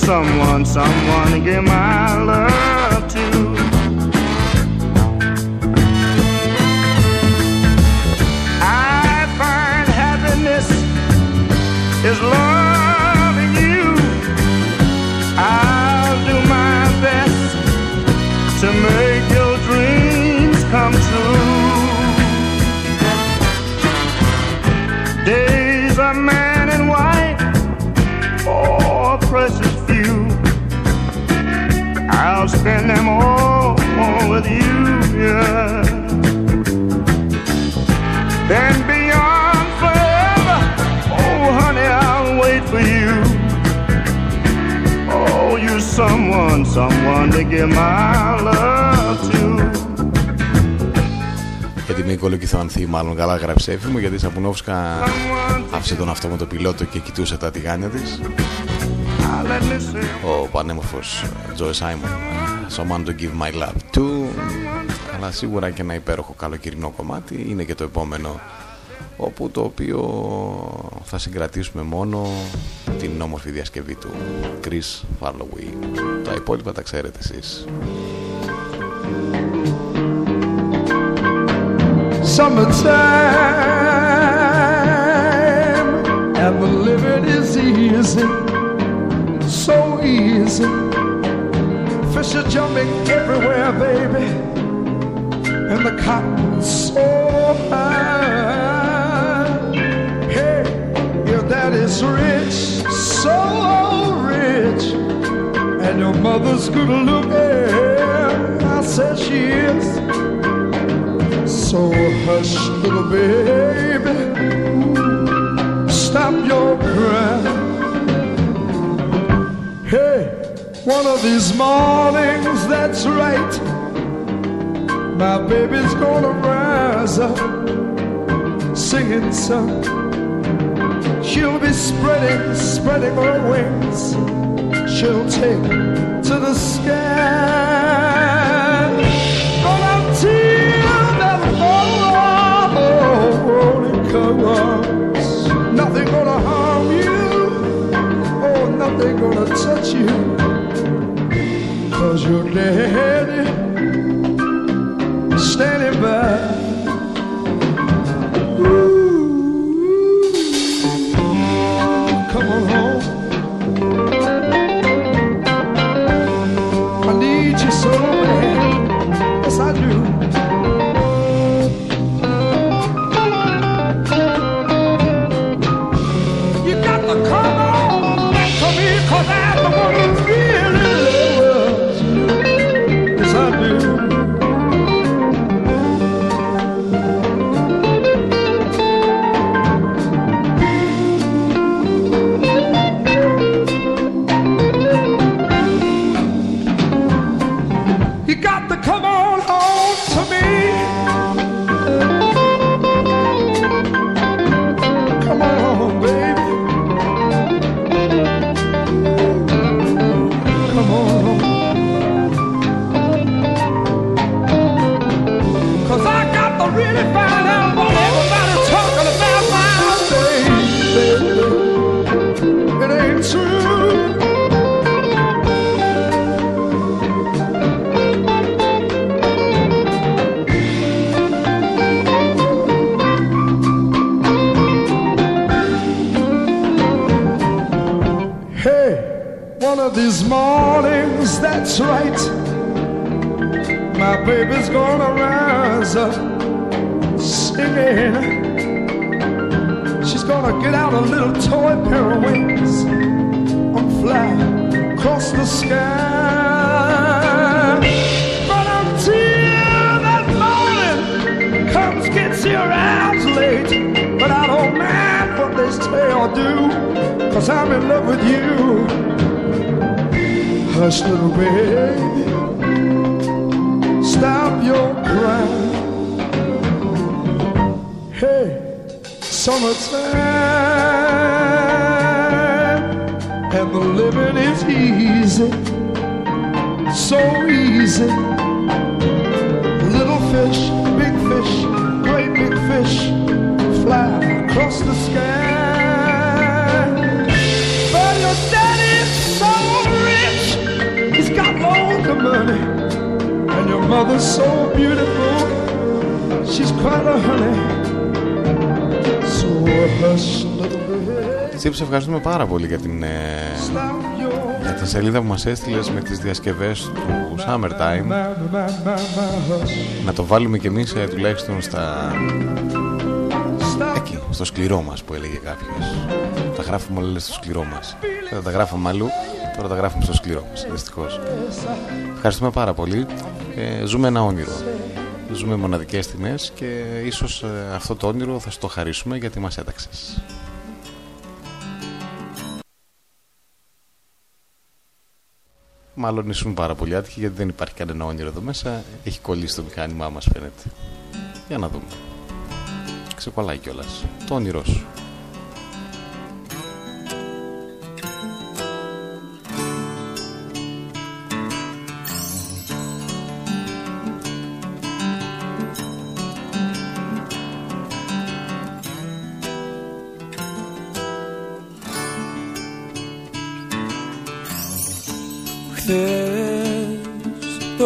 Someone, someone to give my love to. I find happiness is loving spend them all with you, yeah. Then beyond forever, oh, honey, I'll wait for you. Oh, you're someone, someone to give my love to. για την Νίκολο Ανθή μάλλον καλά γράψε έφημο γιατί η Σαπουνόφσκα άφησε τον αυτόματο πιλότο και κοιτούσε τα τηγάνια της I'll let me say. ο πανέμορφος Τζοε Σάιμον Someone to give my love to. Αλλά σίγουρα και ένα υπέροχο καλοκαιρινό κομμάτι. Είναι και το επόμενο όπου το οποίο θα συγκρατήσουμε μόνο την όμορφη διασκευή του Chris Farlowe τα υπόλοιπα τα ξέρετε εσείς. Summertime and the living is easy, so easy. Are jumping everywhere, baby, and the cotton's so high. Hey, your daddy's rich, so rich, and your mother's good looking. I said she is. So hush, little baby, stop your crying. Hey, one of these mornings, that's right, my baby's gonna rise up, singing some. She'll be spreading, spreading her wings. She'll take to the sky. Gonna till that morning comes. Nothing gonna harm you. Oh, nothing gonna touch you was your day. Τσίπς, σε ευχαριστούμε πάρα πολύ για την, ε, stop your για την σελίδα που μας έστειλες με τις διασκευές του Summertime. my, my, my, my hush. Να το βάλουμε κι εμείς ε, τουλάχιστον στα... Stop εκεί, στο σκληρό μας που έλεγε κάποιος. Τα γράφουμε όλα στο σκληρό μας. Δεν τα γράφαμε αλλού, τώρα τα γράφουμε στο σκληρό μας, δυστυχώς. Ευχαριστούμε πάρα πολύ. Ε, ζούμε ένα όνειρο. Ζούμε μοναδικές τιμές και ίσως ε, αυτό το όνειρο θα σου το χαρίσουμε γιατί μας έταξες. Μάλλον ήσουν πάρα πολύ άτυχοι γιατί δεν υπάρχει κανένα όνειρο εδώ μέσα. Έχει κολλήσει το μηχάνημά μας φαίνεται. Για να δούμε. Ξεκολλάει κιόλας. Το όνειρό σου.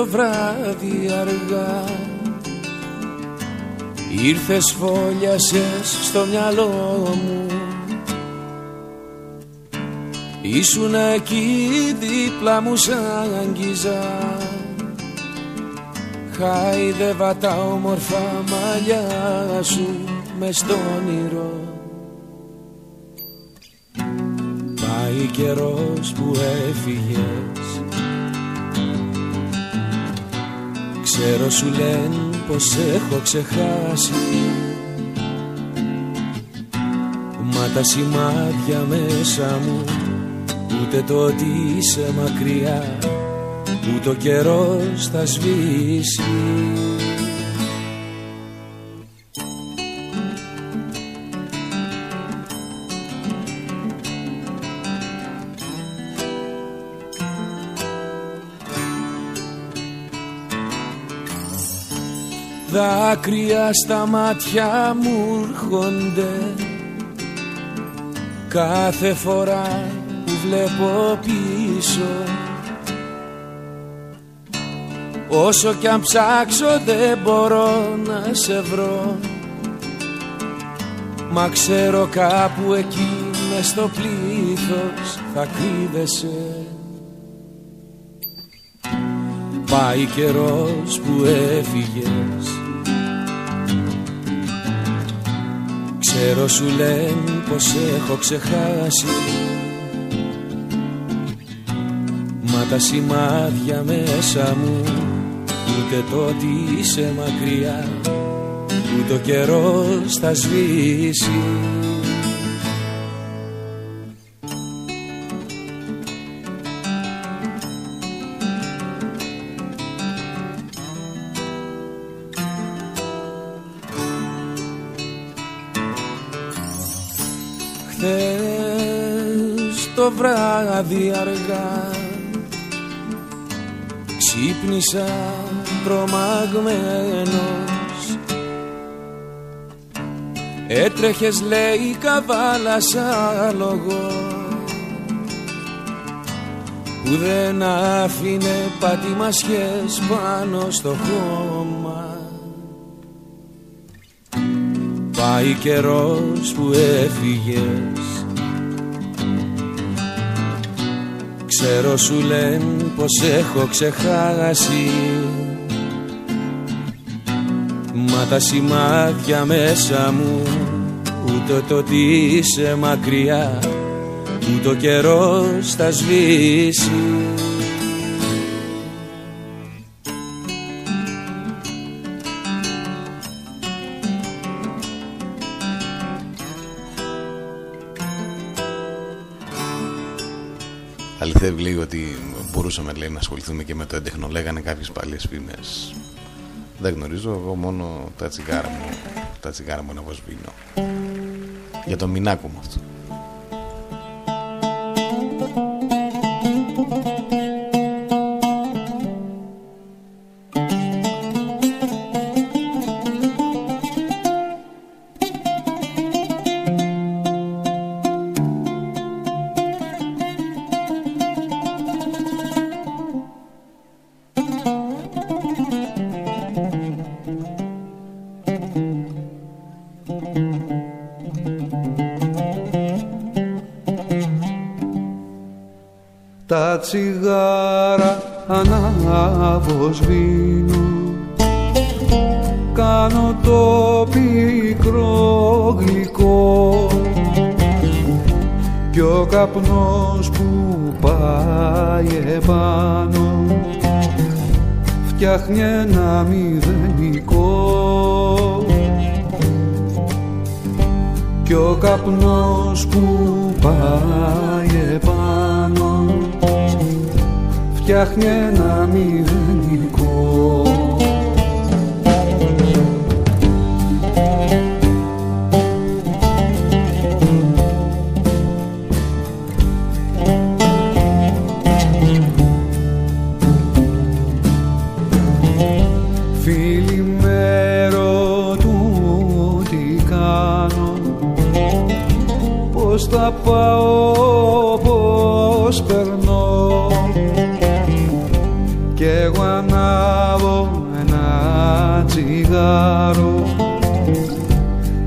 Βράδυ αργά. Ήρθες φόλιασες στο μυαλό μου. Ήσουν εκεί δίπλα μου σαν αγγίζα. Χάιδευα τα όμορφα μαλλιά σου μες στο όνειρο. Πάει καιρός που έφυγες Ξέρω σου λένε πως έχω ξεχάσει. Μα τα σημάδια μέσα μου Ούτε το ότι είσαι μακριά Ούτε ο καιρός θα σβήσει Δάκρυα στα μάτια μου έρχονται. Κάθε φορά που βλέπω πίσω Όσο κι αν ψάξω δεν μπορώ να σε βρω. Μα ξέρω κάπου εκεί μες στο πλήθος θα κρύβεσαι. Πάει καιρός που έφυγες Ξέρω σου λένε πως έχω ξεχάσει. Μα τα σημάδια μέσα μου Ούτε το ότι είσαι μακριά Ούτε ο καιρός θα σβήσει βράδυ αργά. Ξύπνησα τρομαγμένος. Έτρεχες λέει καβάλα σαν λόγο που δεν άφηνε πατημασιές πάνω στο χώμα. Πάει καιρός που έφυγες Ξέρω σου λένε πως έχω ξεχάσει. Μα τα σημάδια μέσα μου Ούτε το ότι είσαι μακριά Ούτε ο καιρός θα σβήσει αληθεύει λίγο ότι μπορούσαμε λέει, να ασχοληθούμε και με το έντεχνο. Λέγανε κάποιες παλιές φήμες. Δεν γνωρίζω, εγώ μόνο τα τσιγάρα μου, τα τσιγάρα μου να βοσβήνω. Για το μηνάκο μου αυτό. Ανάβω σβήνω κάνω το πικρό γλυκό. Κι ο καπνός που πάει επάνω φτιάχνει ένα μηδενικό. Κι ο καπνός που πάει επάνω φτιάχνει ένα μηδενικό Φίλοι με ρωτούν τι κάνω Πώς θα πάω πώς περνώ τσιγάρο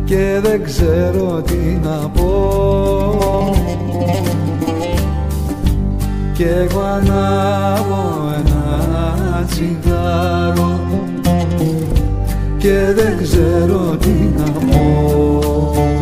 και δεν ξέρω τι να πω. Και εγώ ανάβω ένα τσιγάρο και δεν ξέρω τι να πω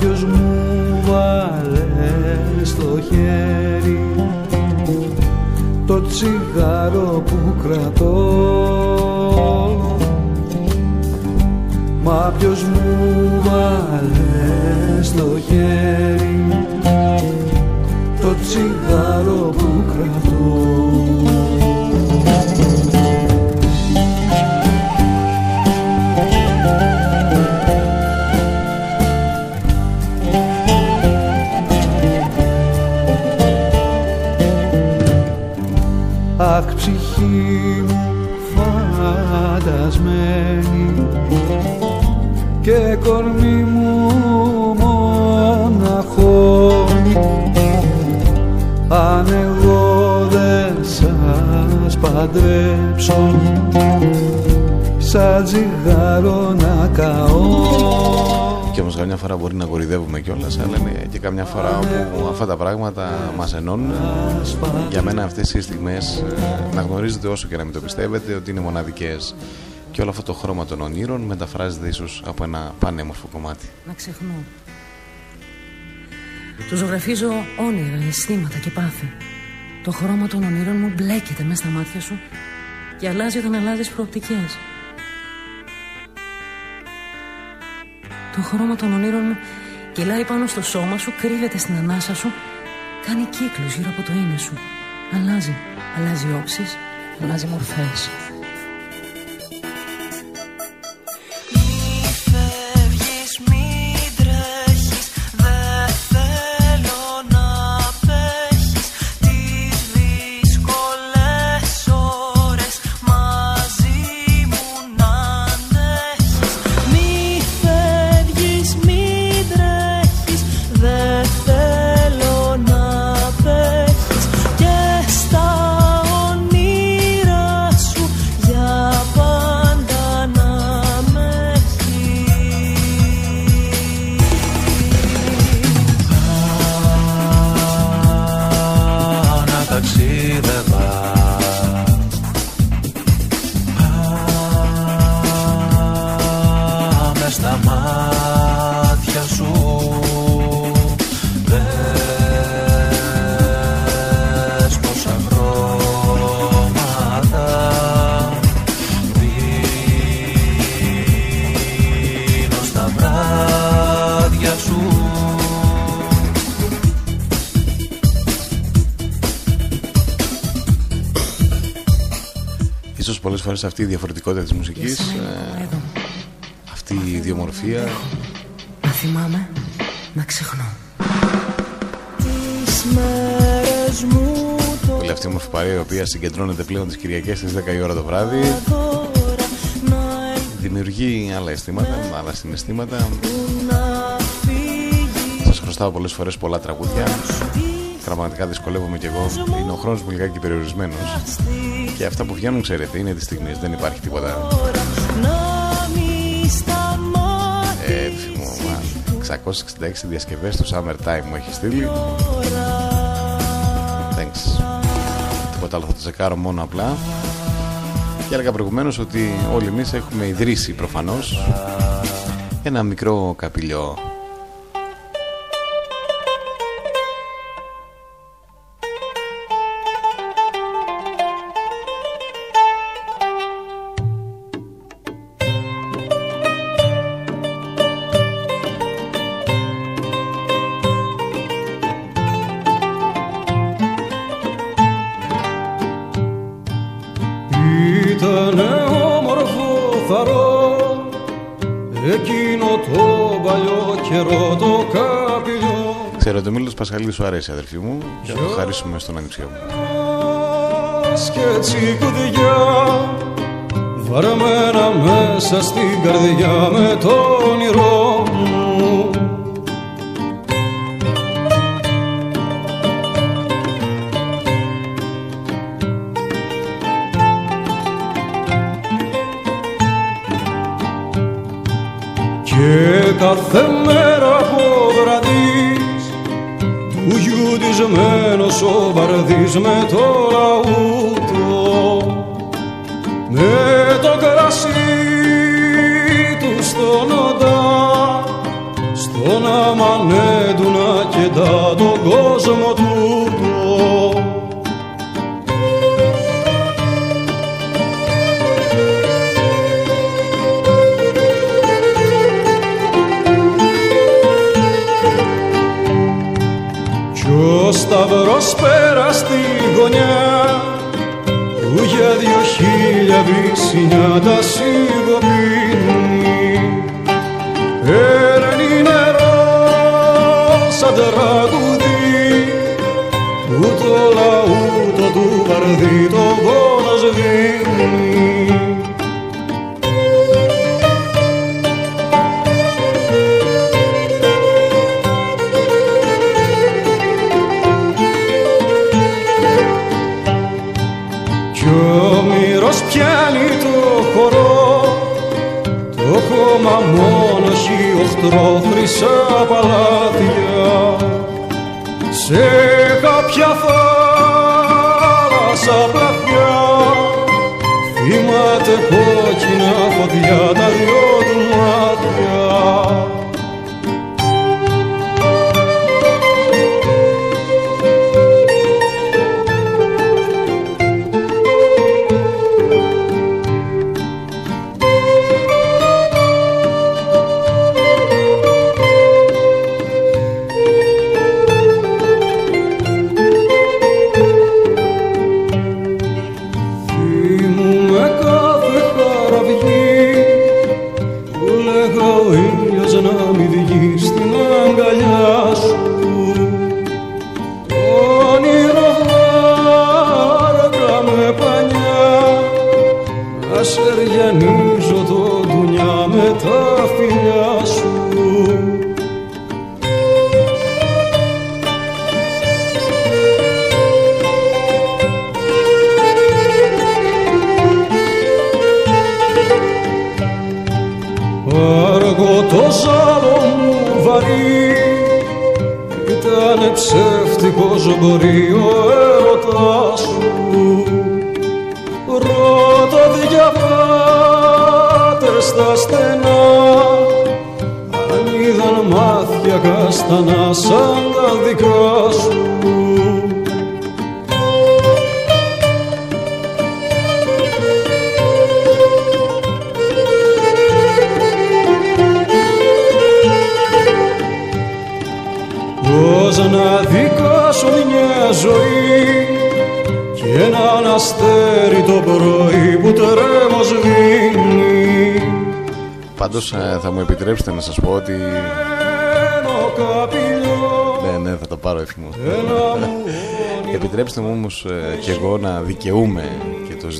κάποιος μου βάλε στο χέρι το τσιγάρο που κρατώ. Μα ποιος μου ψυχή μου φαντασμένη και κορμί μου μοναχό αν εγώ δεν σας παντρέψω σαν τζιγάρο να καώ και όμως καμιά φορά μπορεί να κορυδεύουμε κιόλας, αλλά είναι και καμιά φορά όπου αυτά τα πράγματα μας ενώνουν. Για μένα αυτές οι στιγμές ε, να γνωρίζετε όσο και να μην το πιστεύετε ότι είναι μοναδικές. Και όλο αυτό το χρώμα των ονείρων μεταφράζεται ίσως από ένα πανέμορφο κομμάτι. Να ξεχνώ. Του ζωγραφίζω όνειρα, αισθήματα και πάθη. Το χρώμα των ονείρων μου μπλέκεται μέσα στα μάτια σου και αλλάζει όταν αλλάζεις προοπτικές. Το χρώμα των ονείρων μου κυλάει πάνω στο σώμα σου, κρύβεται στην ανάσα σου, κάνει κύκλους γύρω από το είναι σου. Αλλάζει, αλλάζει όψεις, αλλάζει μορφές. Φορές αυτή η διαφορετικότητα της μουσικής ε, αυτή η ιδιομορφία. Να θυμάμαι, να ξεχνώ. Όλη αυτή η όμορφη παρέα η οποία συγκεντρώνεται πλέον τις Κυριακές στις 10 η ώρα το βράδυ. Δημιουργεί άλλα αισθήματα, άλλα συναισθήματα. Σας χρωστάω πολλές φορές πολλά τραγούδια. Πραγματικά δυσκολεύομαι κι εγώ. Είναι ο χρόνος μου λιγάκι περιορισμένος και αυτά που βγαίνουν, ξέρετε, είναι τη στιγμή. Δεν υπάρχει τίποτα. Ε, 666 διασκευές του Summertime μου έχεις στείλει. Thanks. Τίποτα άλλο θα το τσεκάρω μόνο απλά. Και έλεγα προηγουμένως ότι όλοι εμείς έχουμε ιδρύσει προφανώς ένα μικρό καπηλιό σου αρέσει αδερφή μου. Και θα το χαρίσουμε στον ανιψιό μου. Και κουδιά βαρμένα μέσα στην καρδιά με το όνειρό μου. Και κάθε μέρα Φωτισμένος ο βαρδής με το λαούτο με το κρασί του στον οντά στον αμανέντουνα και τον κόσμο του πέρα στη γωνιά που για δυο χίλια βυσσινιά τα σιγοπίνει παίρνει νερό σαν τραγουδί που το λαούτο του βαρδί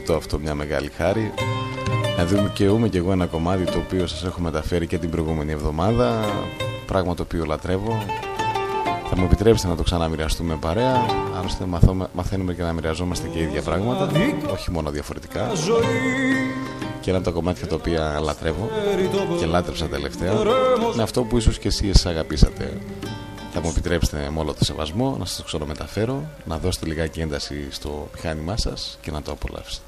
και το ζητώ αυτό μια μεγάλη χάρη. Να δικαιούμαι και εγώ ένα κομμάτι το οποίο σας έχω μεταφέρει και την προηγούμενη εβδομάδα. Πράγμα το οποίο λατρεύω. Θα μου επιτρέψετε να το ξαναμοιραστούμε παρέα. Άλλωστε μαθώμε- μαθαίνουμε και να μοιραζόμαστε και ίδια πράγματα όχι μόνο διαφορετικά. Ζωή και ένα από τα κομμάτια τα οποία λατρεύω και λάτρεψα τελευταία είναι αυτό που ίσως και εσείς αγαπήσατε. Θα μου επιτρέψετε με όλο το σεβασμό να σας το ξαναμεταφέρω να δώσετε λιγάκι ένταση στο μηχάνημά σας και να το απολαύσετε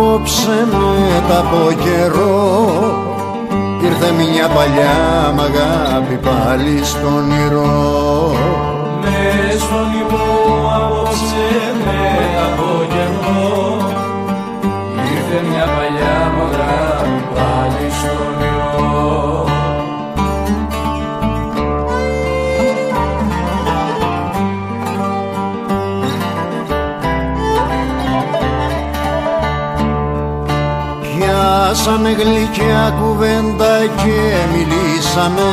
Απόψε μετά από καιρό. Ήρθε μια παλιά μ' αγάπη πάλι στον όνειρο Πιάσαμε γλυκιά κουβέντα και μιλήσαμε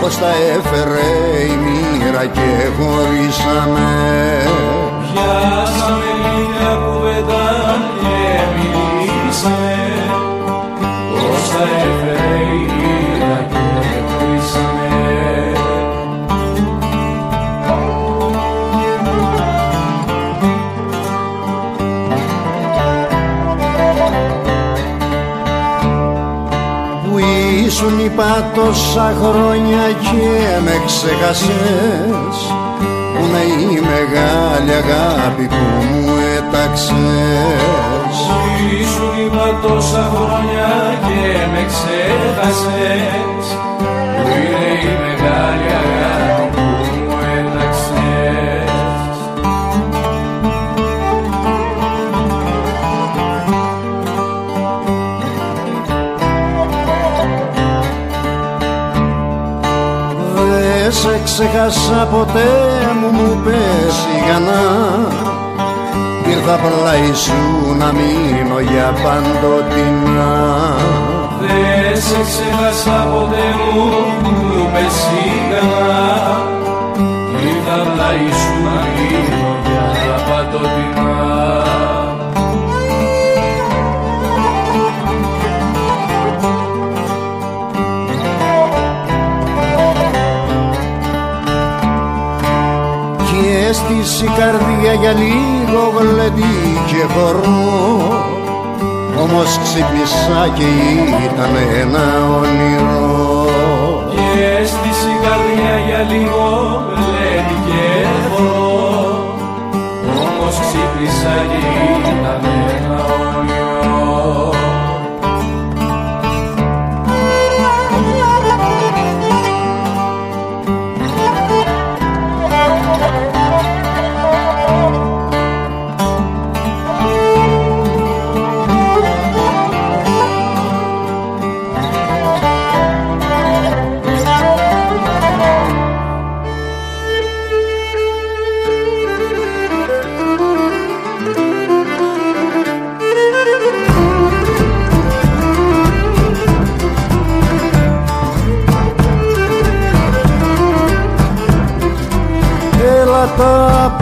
πως τα έφερε η μοίρα και χωρίσαμε Πιάσαμε μια κουβέντα και μιλήσαμε πως τα έφερε ήσουν είπα τόσα χρόνια και με ξεχασες που είναι η μεγάλη αγάπη που μου έταξες. Ήσουν είπα τόσα χρόνια και με ξέχασες Που είναι η μεγάλη αγάπη σε ξέχασα ποτέ μου μου πες σιγανά Ήρθα πλάι σου να μείνω για παντοτινά. Δεν σε ξέχασα ποτέ μου μου πες σιγανά Ήρθα πλάι σου να μείνω για παντοτινά Και έστησε η καρδία για λίγο γλεντή και χορό. Όμως ξύπνησα και ήταν ένα όνειρο. Και έστησε η καρδιά για λίγο βλέπει και χορό. Όμως ξύπνησα και ήταν ένα όνειρο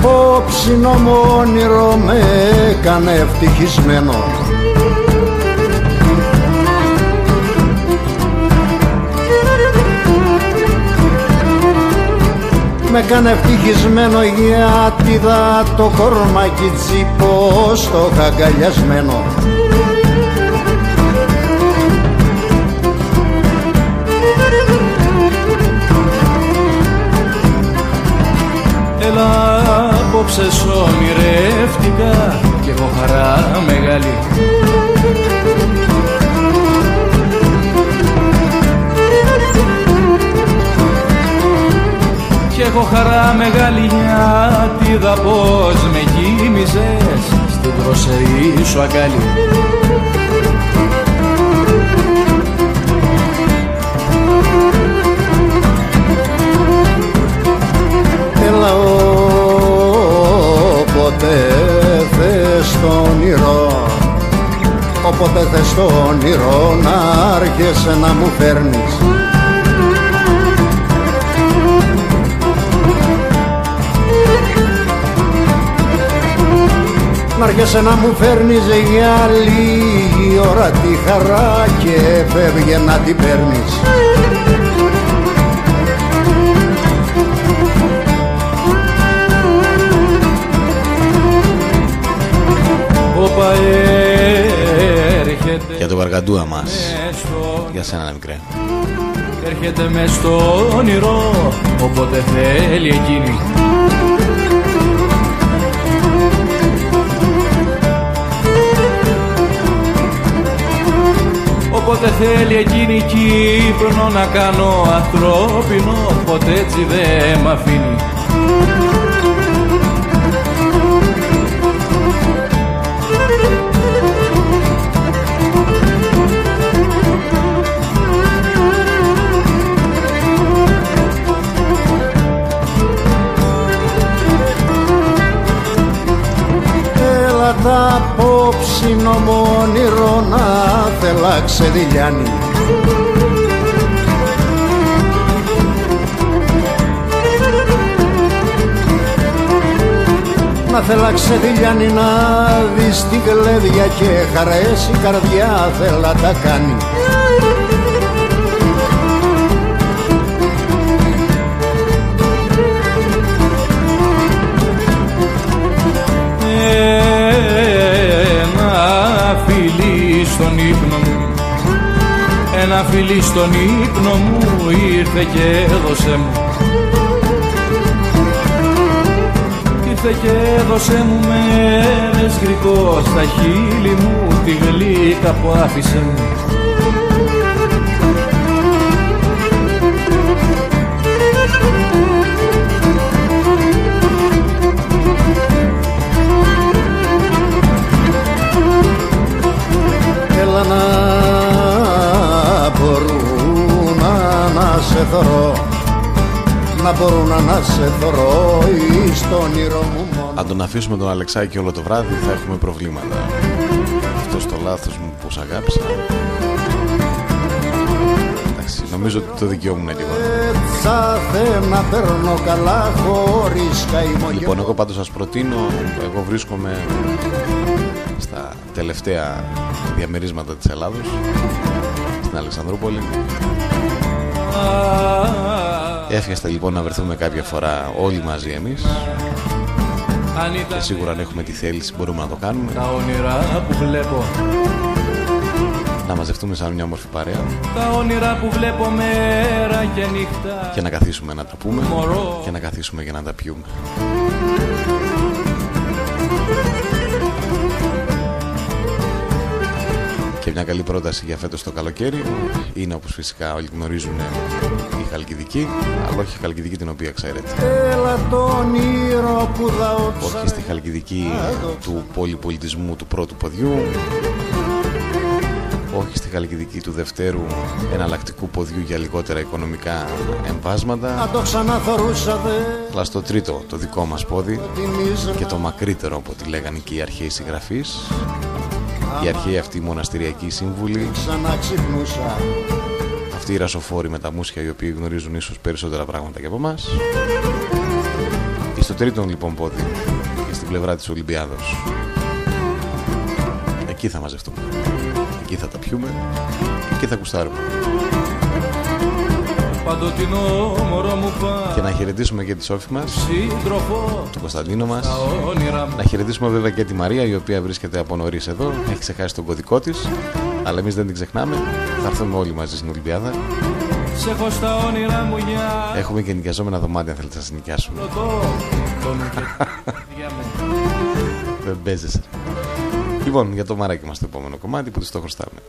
απόψινο μου όνειρο με έκανε ευτυχισμένο. Με έκανε ευτυχισμένο γιατί δα το κορμάκι τσίπο στο χαγκαλιασμένο Έλα απόψε σ' ονειρεύτηκα και έχω χαρά μεγάλη. Κι έχω χαρά μεγάλη γιατί είδα πως με κοίμησες στην δροσερή σου αγκάλι όποτε θες το όνειρο Όποτε θες το όνειρο να άρχεσαι να μου φέρνεις. Να άρχεσαι να μου φέρνεις για λίγη ώρα τη χαρά και φεύγε να την παίρνεις Για τον Καρκαντούα μας. μες στο- Για σένα μικρέ. Έρχεται με στο όνειρο Όποτε θέλει εκείνη. Όποτε θέλει εκείνη Κύπρονο να κάνω ανθρώπινο Ποτέ έτσι δεν μ' αφήνει Θα απόψινο μου όνειρο να θέλα ξεδιλιάνει Να θέλα ξεδιλιάνει να δεις την κλέδια και χαρέσει καρδιά θέλα τα κάνει. Στον ύπνο μου. Ένα φιλί στον ύπνο μου ήρθε και έδωσε μου. Ήρθε και έδωσε μου μέρες γρικό στα χείλη μου τη γλύκα που άφησε μου σε θωρώ Να μπορούν να σε θωρώ εις το όνειρο μου μόνο. Αν τον αφήσουμε τον Αλεξάκη όλο το βράδυ θα έχουμε προβλήματα. Αυτό το λάθος μου πως αγάπησα. Εντάξει, νομίζω ότι το δικαιούμουν λίγο. Έτσι θε να παίρνω καλά χωρίς καημό. Λοιπόν, εγώ πάντως σας προτείνω, εγώ βρίσκομαι στα τελευταία διαμερίσματα της Ελλάδος, στην Αλεξανδρούπολη. Εύχεστε λοιπόν να βρεθούμε κάποια φορά όλοι μαζί εμείς. Αν και ήταν σίγουρα αν έχουμε τη θέληση μπορούμε να το κάνουμε. Τα όνειρα που βλέπω. Να μαζευτούμε σαν μια όμορφη παρέα. Τα όνειρα που βλέπω μέρα και νύχτα. Και να καθίσουμε να τα πούμε. Μωρό. και να καθίσουμε για να τα πιούμε. Και μια καλή πρόταση για φέτος το καλοκαίρι. Είναι όπως φυσικά όλοι γνωρίζουν η Χαλκιδική, αλλά όχι η Χαλκιδική την οποία ξέρετε. Έλα το όνειρο που δαώ Όχι στη Χαλκιδική του πολυπολιτισμού του πρώτου ποδιού, όχι στη Χαλκιδική του δευτέρου εναλλακτικού ποδιού για λιγότερα οικονομικά εμβάσματα, Να το ξαναθωρούσα δε αλλά στο τρίτο το δικό μας πόδι Θυμίζω και το μακρύτερο από ό,τι λέγανε και οι αρχαίοι συγγραφείς οι αρχαίοι αυτοί μοναστηριακοί σύμβουλοι ξανά ξυπνούσα αυτοί οι ρασοφόροι με τα μουσια οι οποίοι γνωρίζουν ίσως περισσότερα πράγματα και από εμάς. Και στο τρίτο λοιπόν πόδι και στην πλευρά της Ολυμπιάδος. Εκεί θα μαζευτούμε. Εκεί θα τα πιούμε. Εκεί θα κουστάρουμε και να χαιρετήσουμε και τη Σόφη μας Σύντροφο τον Κωνσταντίνο μας τα όνειρα μου Να χαιρετήσουμε βέβαια και τη Μαρία η οποία βρίσκεται από νωρίς εδώ. Έχει ξεχάσει τον κωδικό της. Αλλά εμείς δεν την ξεχνάμε. Θα έρθουμε όλοι μαζί στην Ολυμπιάδα. Σε έχω στα όνειρα μου για Έχουμε και νοικιαζόμενα δωμάτια αν θέλετε να σας νοικιάσουμε. ρωτώ τον *laughs* για με Δεν παίζεσαι. Λοιπόν, για το μαράκι μας το επόμενο κομμάτι που τους το χρωστάμε.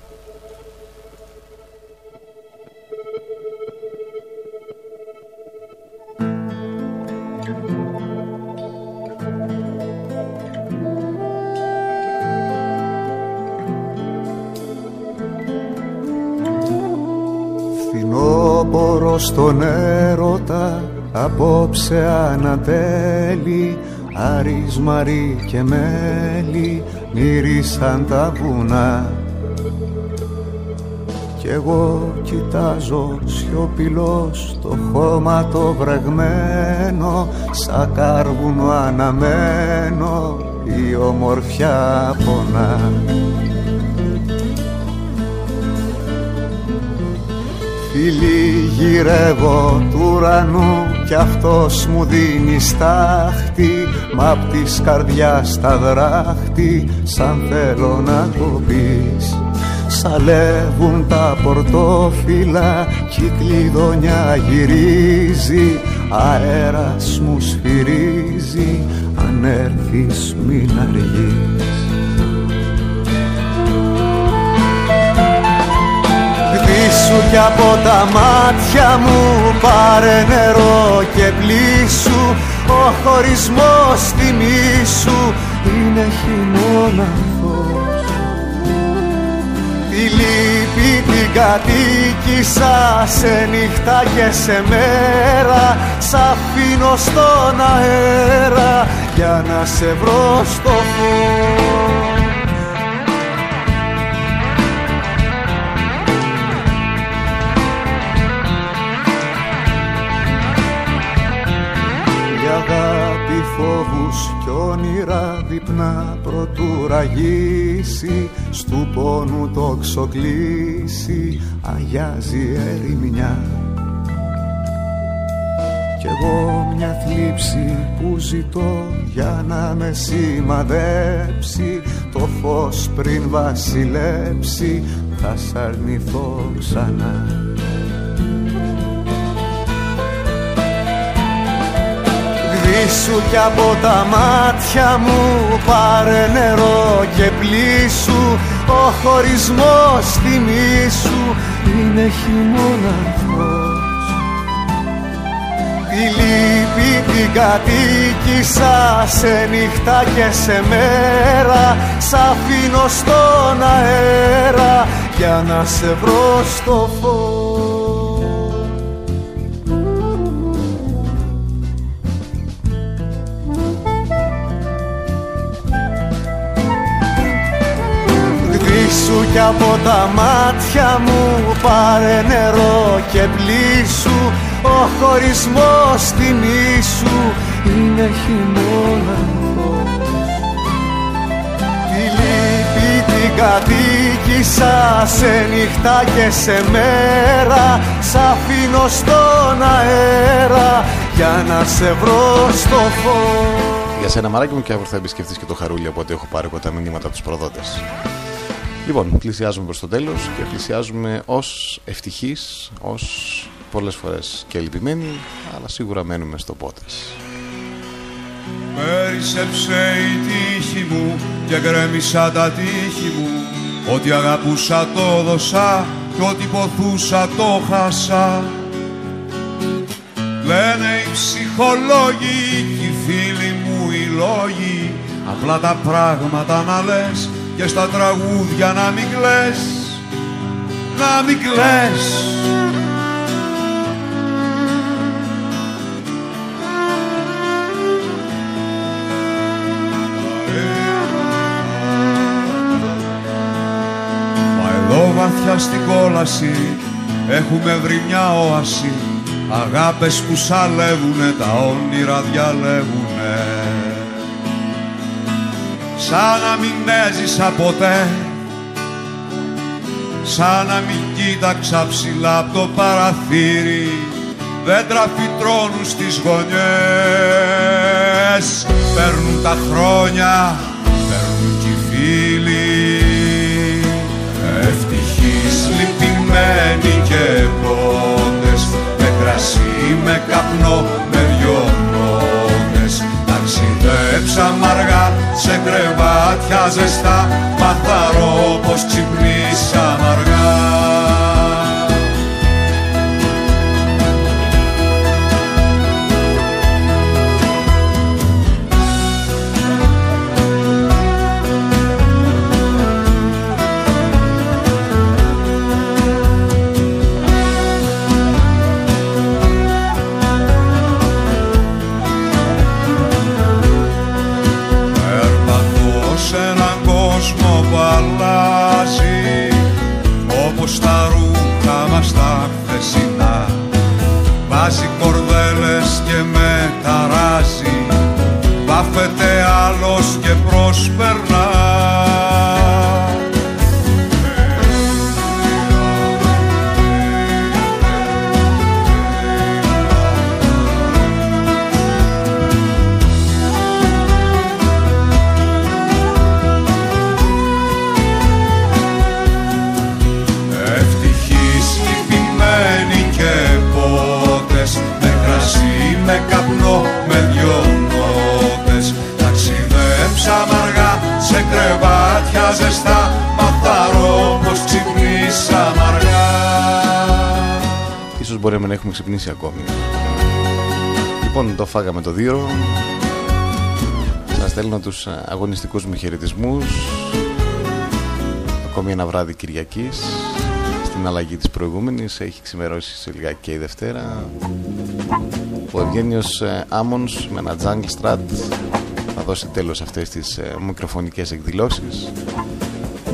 Στον έρωτα απόψε ανατέλει Άρης, Μαρή και μέλι μύρισαν τα βουνά. Κι εγώ κοιτάζω σιωπηλός το χώμα το βρεγμένο σαν κάρβουνο αναμένο η ομορφιά πονά Φίλοι γυρεύω του ουρανού κι αυτός μου δίνει στάχτη Μα απ' της καρδιάς τα δράχτη σαν θέλω να το πεις. Σαλεύουν τα πορτόφυλλα κι η κλειδονιά γυρίζει Αέρας μου σφυρίζει αν έρθεις μην αργείς Σβήσου κι από τα μάτια μου πάρε νερό και πλήσου. Ο χωρισμός θυμήσου είναι χειμώνας. Φως Τη λύπη την κατοίκησα σε νύχτα και σε μέρα. Σ' αφήνω στον αέρα για να σε βρω στο φως κι όνειρα τα διπνά προτού ραγίσει στου πόνου το ξοκλήσει αγιάζει ερημιά. Κι εγώ μια θλίψη που ζητώ για να με σημαδέψει το φως πριν βασιλέψει θα σ' αρνηθώ ξανά Γδίσου κι από τα μάτια μου πάρε νερό και πλήσου. Ο χωρισμός σου είναι χειμώνας. Τη λύπη την κατοίκησα σε νύχτα και σε μέρα. Σ' αφήνω στον αέρα για να σε βρω στο φως Γδίσου κι από τα μάτια μου πάρε νερό και πλήσου. Ο χωρισμός τιμή σου είναι χειμώνα. Τη λύπη την κατοίκησα σε νύχτα και σε μέρα. Σ' αφήνω στον αέρα για να σε βρω στο φως. Για σένα μαράκι μου και αύριο θα επισκεφτείς και το χαρούλι από ό,τι έχω πάρει εγώ τα μηνύματα από τους προδότες Λοιπόν, πλησιάζουμε προς το τέλος και πλησιάζουμε ως ευτυχείς, ως πολλές φορές και λυπημένοι, αλλά σίγουρα μένουμε στο πότες. Πέρισεψε η τύχη μου και γκρέμισα τα τύχη μου. Ό,τι αγαπούσα το δώσα και ό,τι ποθούσα το χάσα. Λένε οι ψυχολόγοι και οι φίλοι μου οι λόγοι. Απλά τα πράγματα να λες και στα τραγούδια να μην κλαις Να μην κλαις. Βαθιά στην κόλαση έχουμε βρει μια όαση. Αγάπες που σαλεύουνε, τα όνειρα διαλεύουνε σαν να μην έζησα ποτέ. Σαν να μην κοίταξα ψηλά από το παραθύρι. Δέντρα φυτρώνουν στις γωνιές. Παίρνουν τα χρόνια, παίρνουν κι οι φίλοι. Λυπημένοι και πόντες με κρασί, με καπνό, με δυο νότες. Ταξιδέψαμε αργά σε κρεβάτια ζεστά μαθαρό πως ξυπνήσαμε. αργά Βάζει και με ταράζει Βάφεται άλλος και προσπερνά μπορούμε να έχουμε ξυπνήσει ακόμη. Λοιπόν, το φάγαμε το δύο. Σας στέλνω τους ε, αγωνιστικούς μου χαιρετισμούς. Ακόμη ένα βράδυ Κυριακής. Στην αλλαγή της προηγούμενης έχει ξημερώσει σε λιγάκι και η Δευτέρα. Ο Ευγένιος ε, Άμονς με ένα Jungle Strat θα δώσει τέλος αυτές τις ε, μικροφωνικές εκδηλώσεις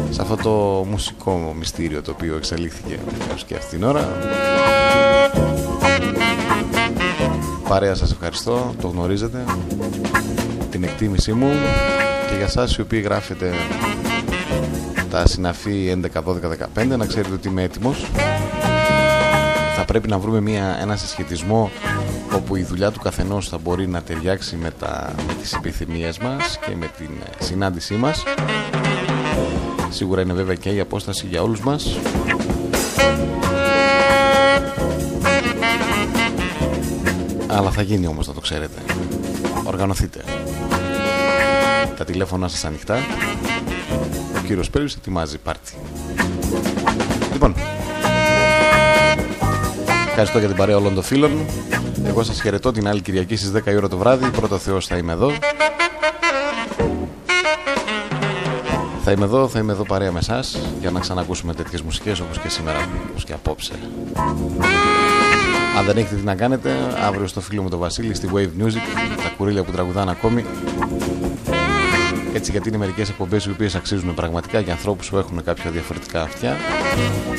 σε αυτό το μουσικό μυστήριο το οποίο εξελίχθηκε έως και αυτήν την ώρα. Παρέα σας ευχαριστώ, το γνωρίζετε, την εκτίμησή μου. Και για εσάς οι οποίοι γράφετε τα συναφή 11, 12, 15 να ξέρετε ότι είμαι έτοιμος. Θα πρέπει να βρούμε μια, ένα συσχετισμό όπου η δουλειά του καθενός θα μπορεί να ταιριάξει με, τα, με τις επιθυμίες μας και με την συνάντησή μας. Σίγουρα είναι βέβαια και η απόσταση για όλους μας αλλά θα γίνει όμως να το ξέρετε. Οργανωθείτε. Τα τηλέφωνα σας ανοιχτά. Ο κύριος Πέριος ετοιμάζει πάρτι. Λοιπόν. Ευχαριστώ για την παρέα όλων των φίλων. Εγώ σας χαιρετώ την άλλη Κυριακή στις 10 η ώρα το βράδυ. Πρώτο Θεός θα είμαι εδώ. Θα είμαι εδώ, θα είμαι εδώ παρέα με εσάς για να ξανακούσουμε τέτοιες μουσικές όπως και σήμερα, όπως και απόψε. Αν δεν έχετε τι να κάνετε, αύριο στο φίλο μου το Βασίλη στη Wave Music, τα κουρίλια που τραγουδάνε ακόμη. Έτσι γιατί είναι μερικές εκπομπές οι οποίες αξίζουν πραγματικά για ανθρώπους που έχουν κάποια διαφορετικά αυτιά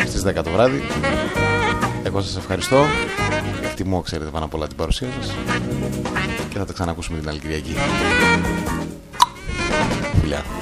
στις 10 το βράδυ. Εγώ σας ευχαριστώ. Εκτιμώ, ξέρετε, πάνω απ' όλα την παρουσία σας. Και θα τα ξανακούσουμε την άλλη Κυριακή. Φιλιά.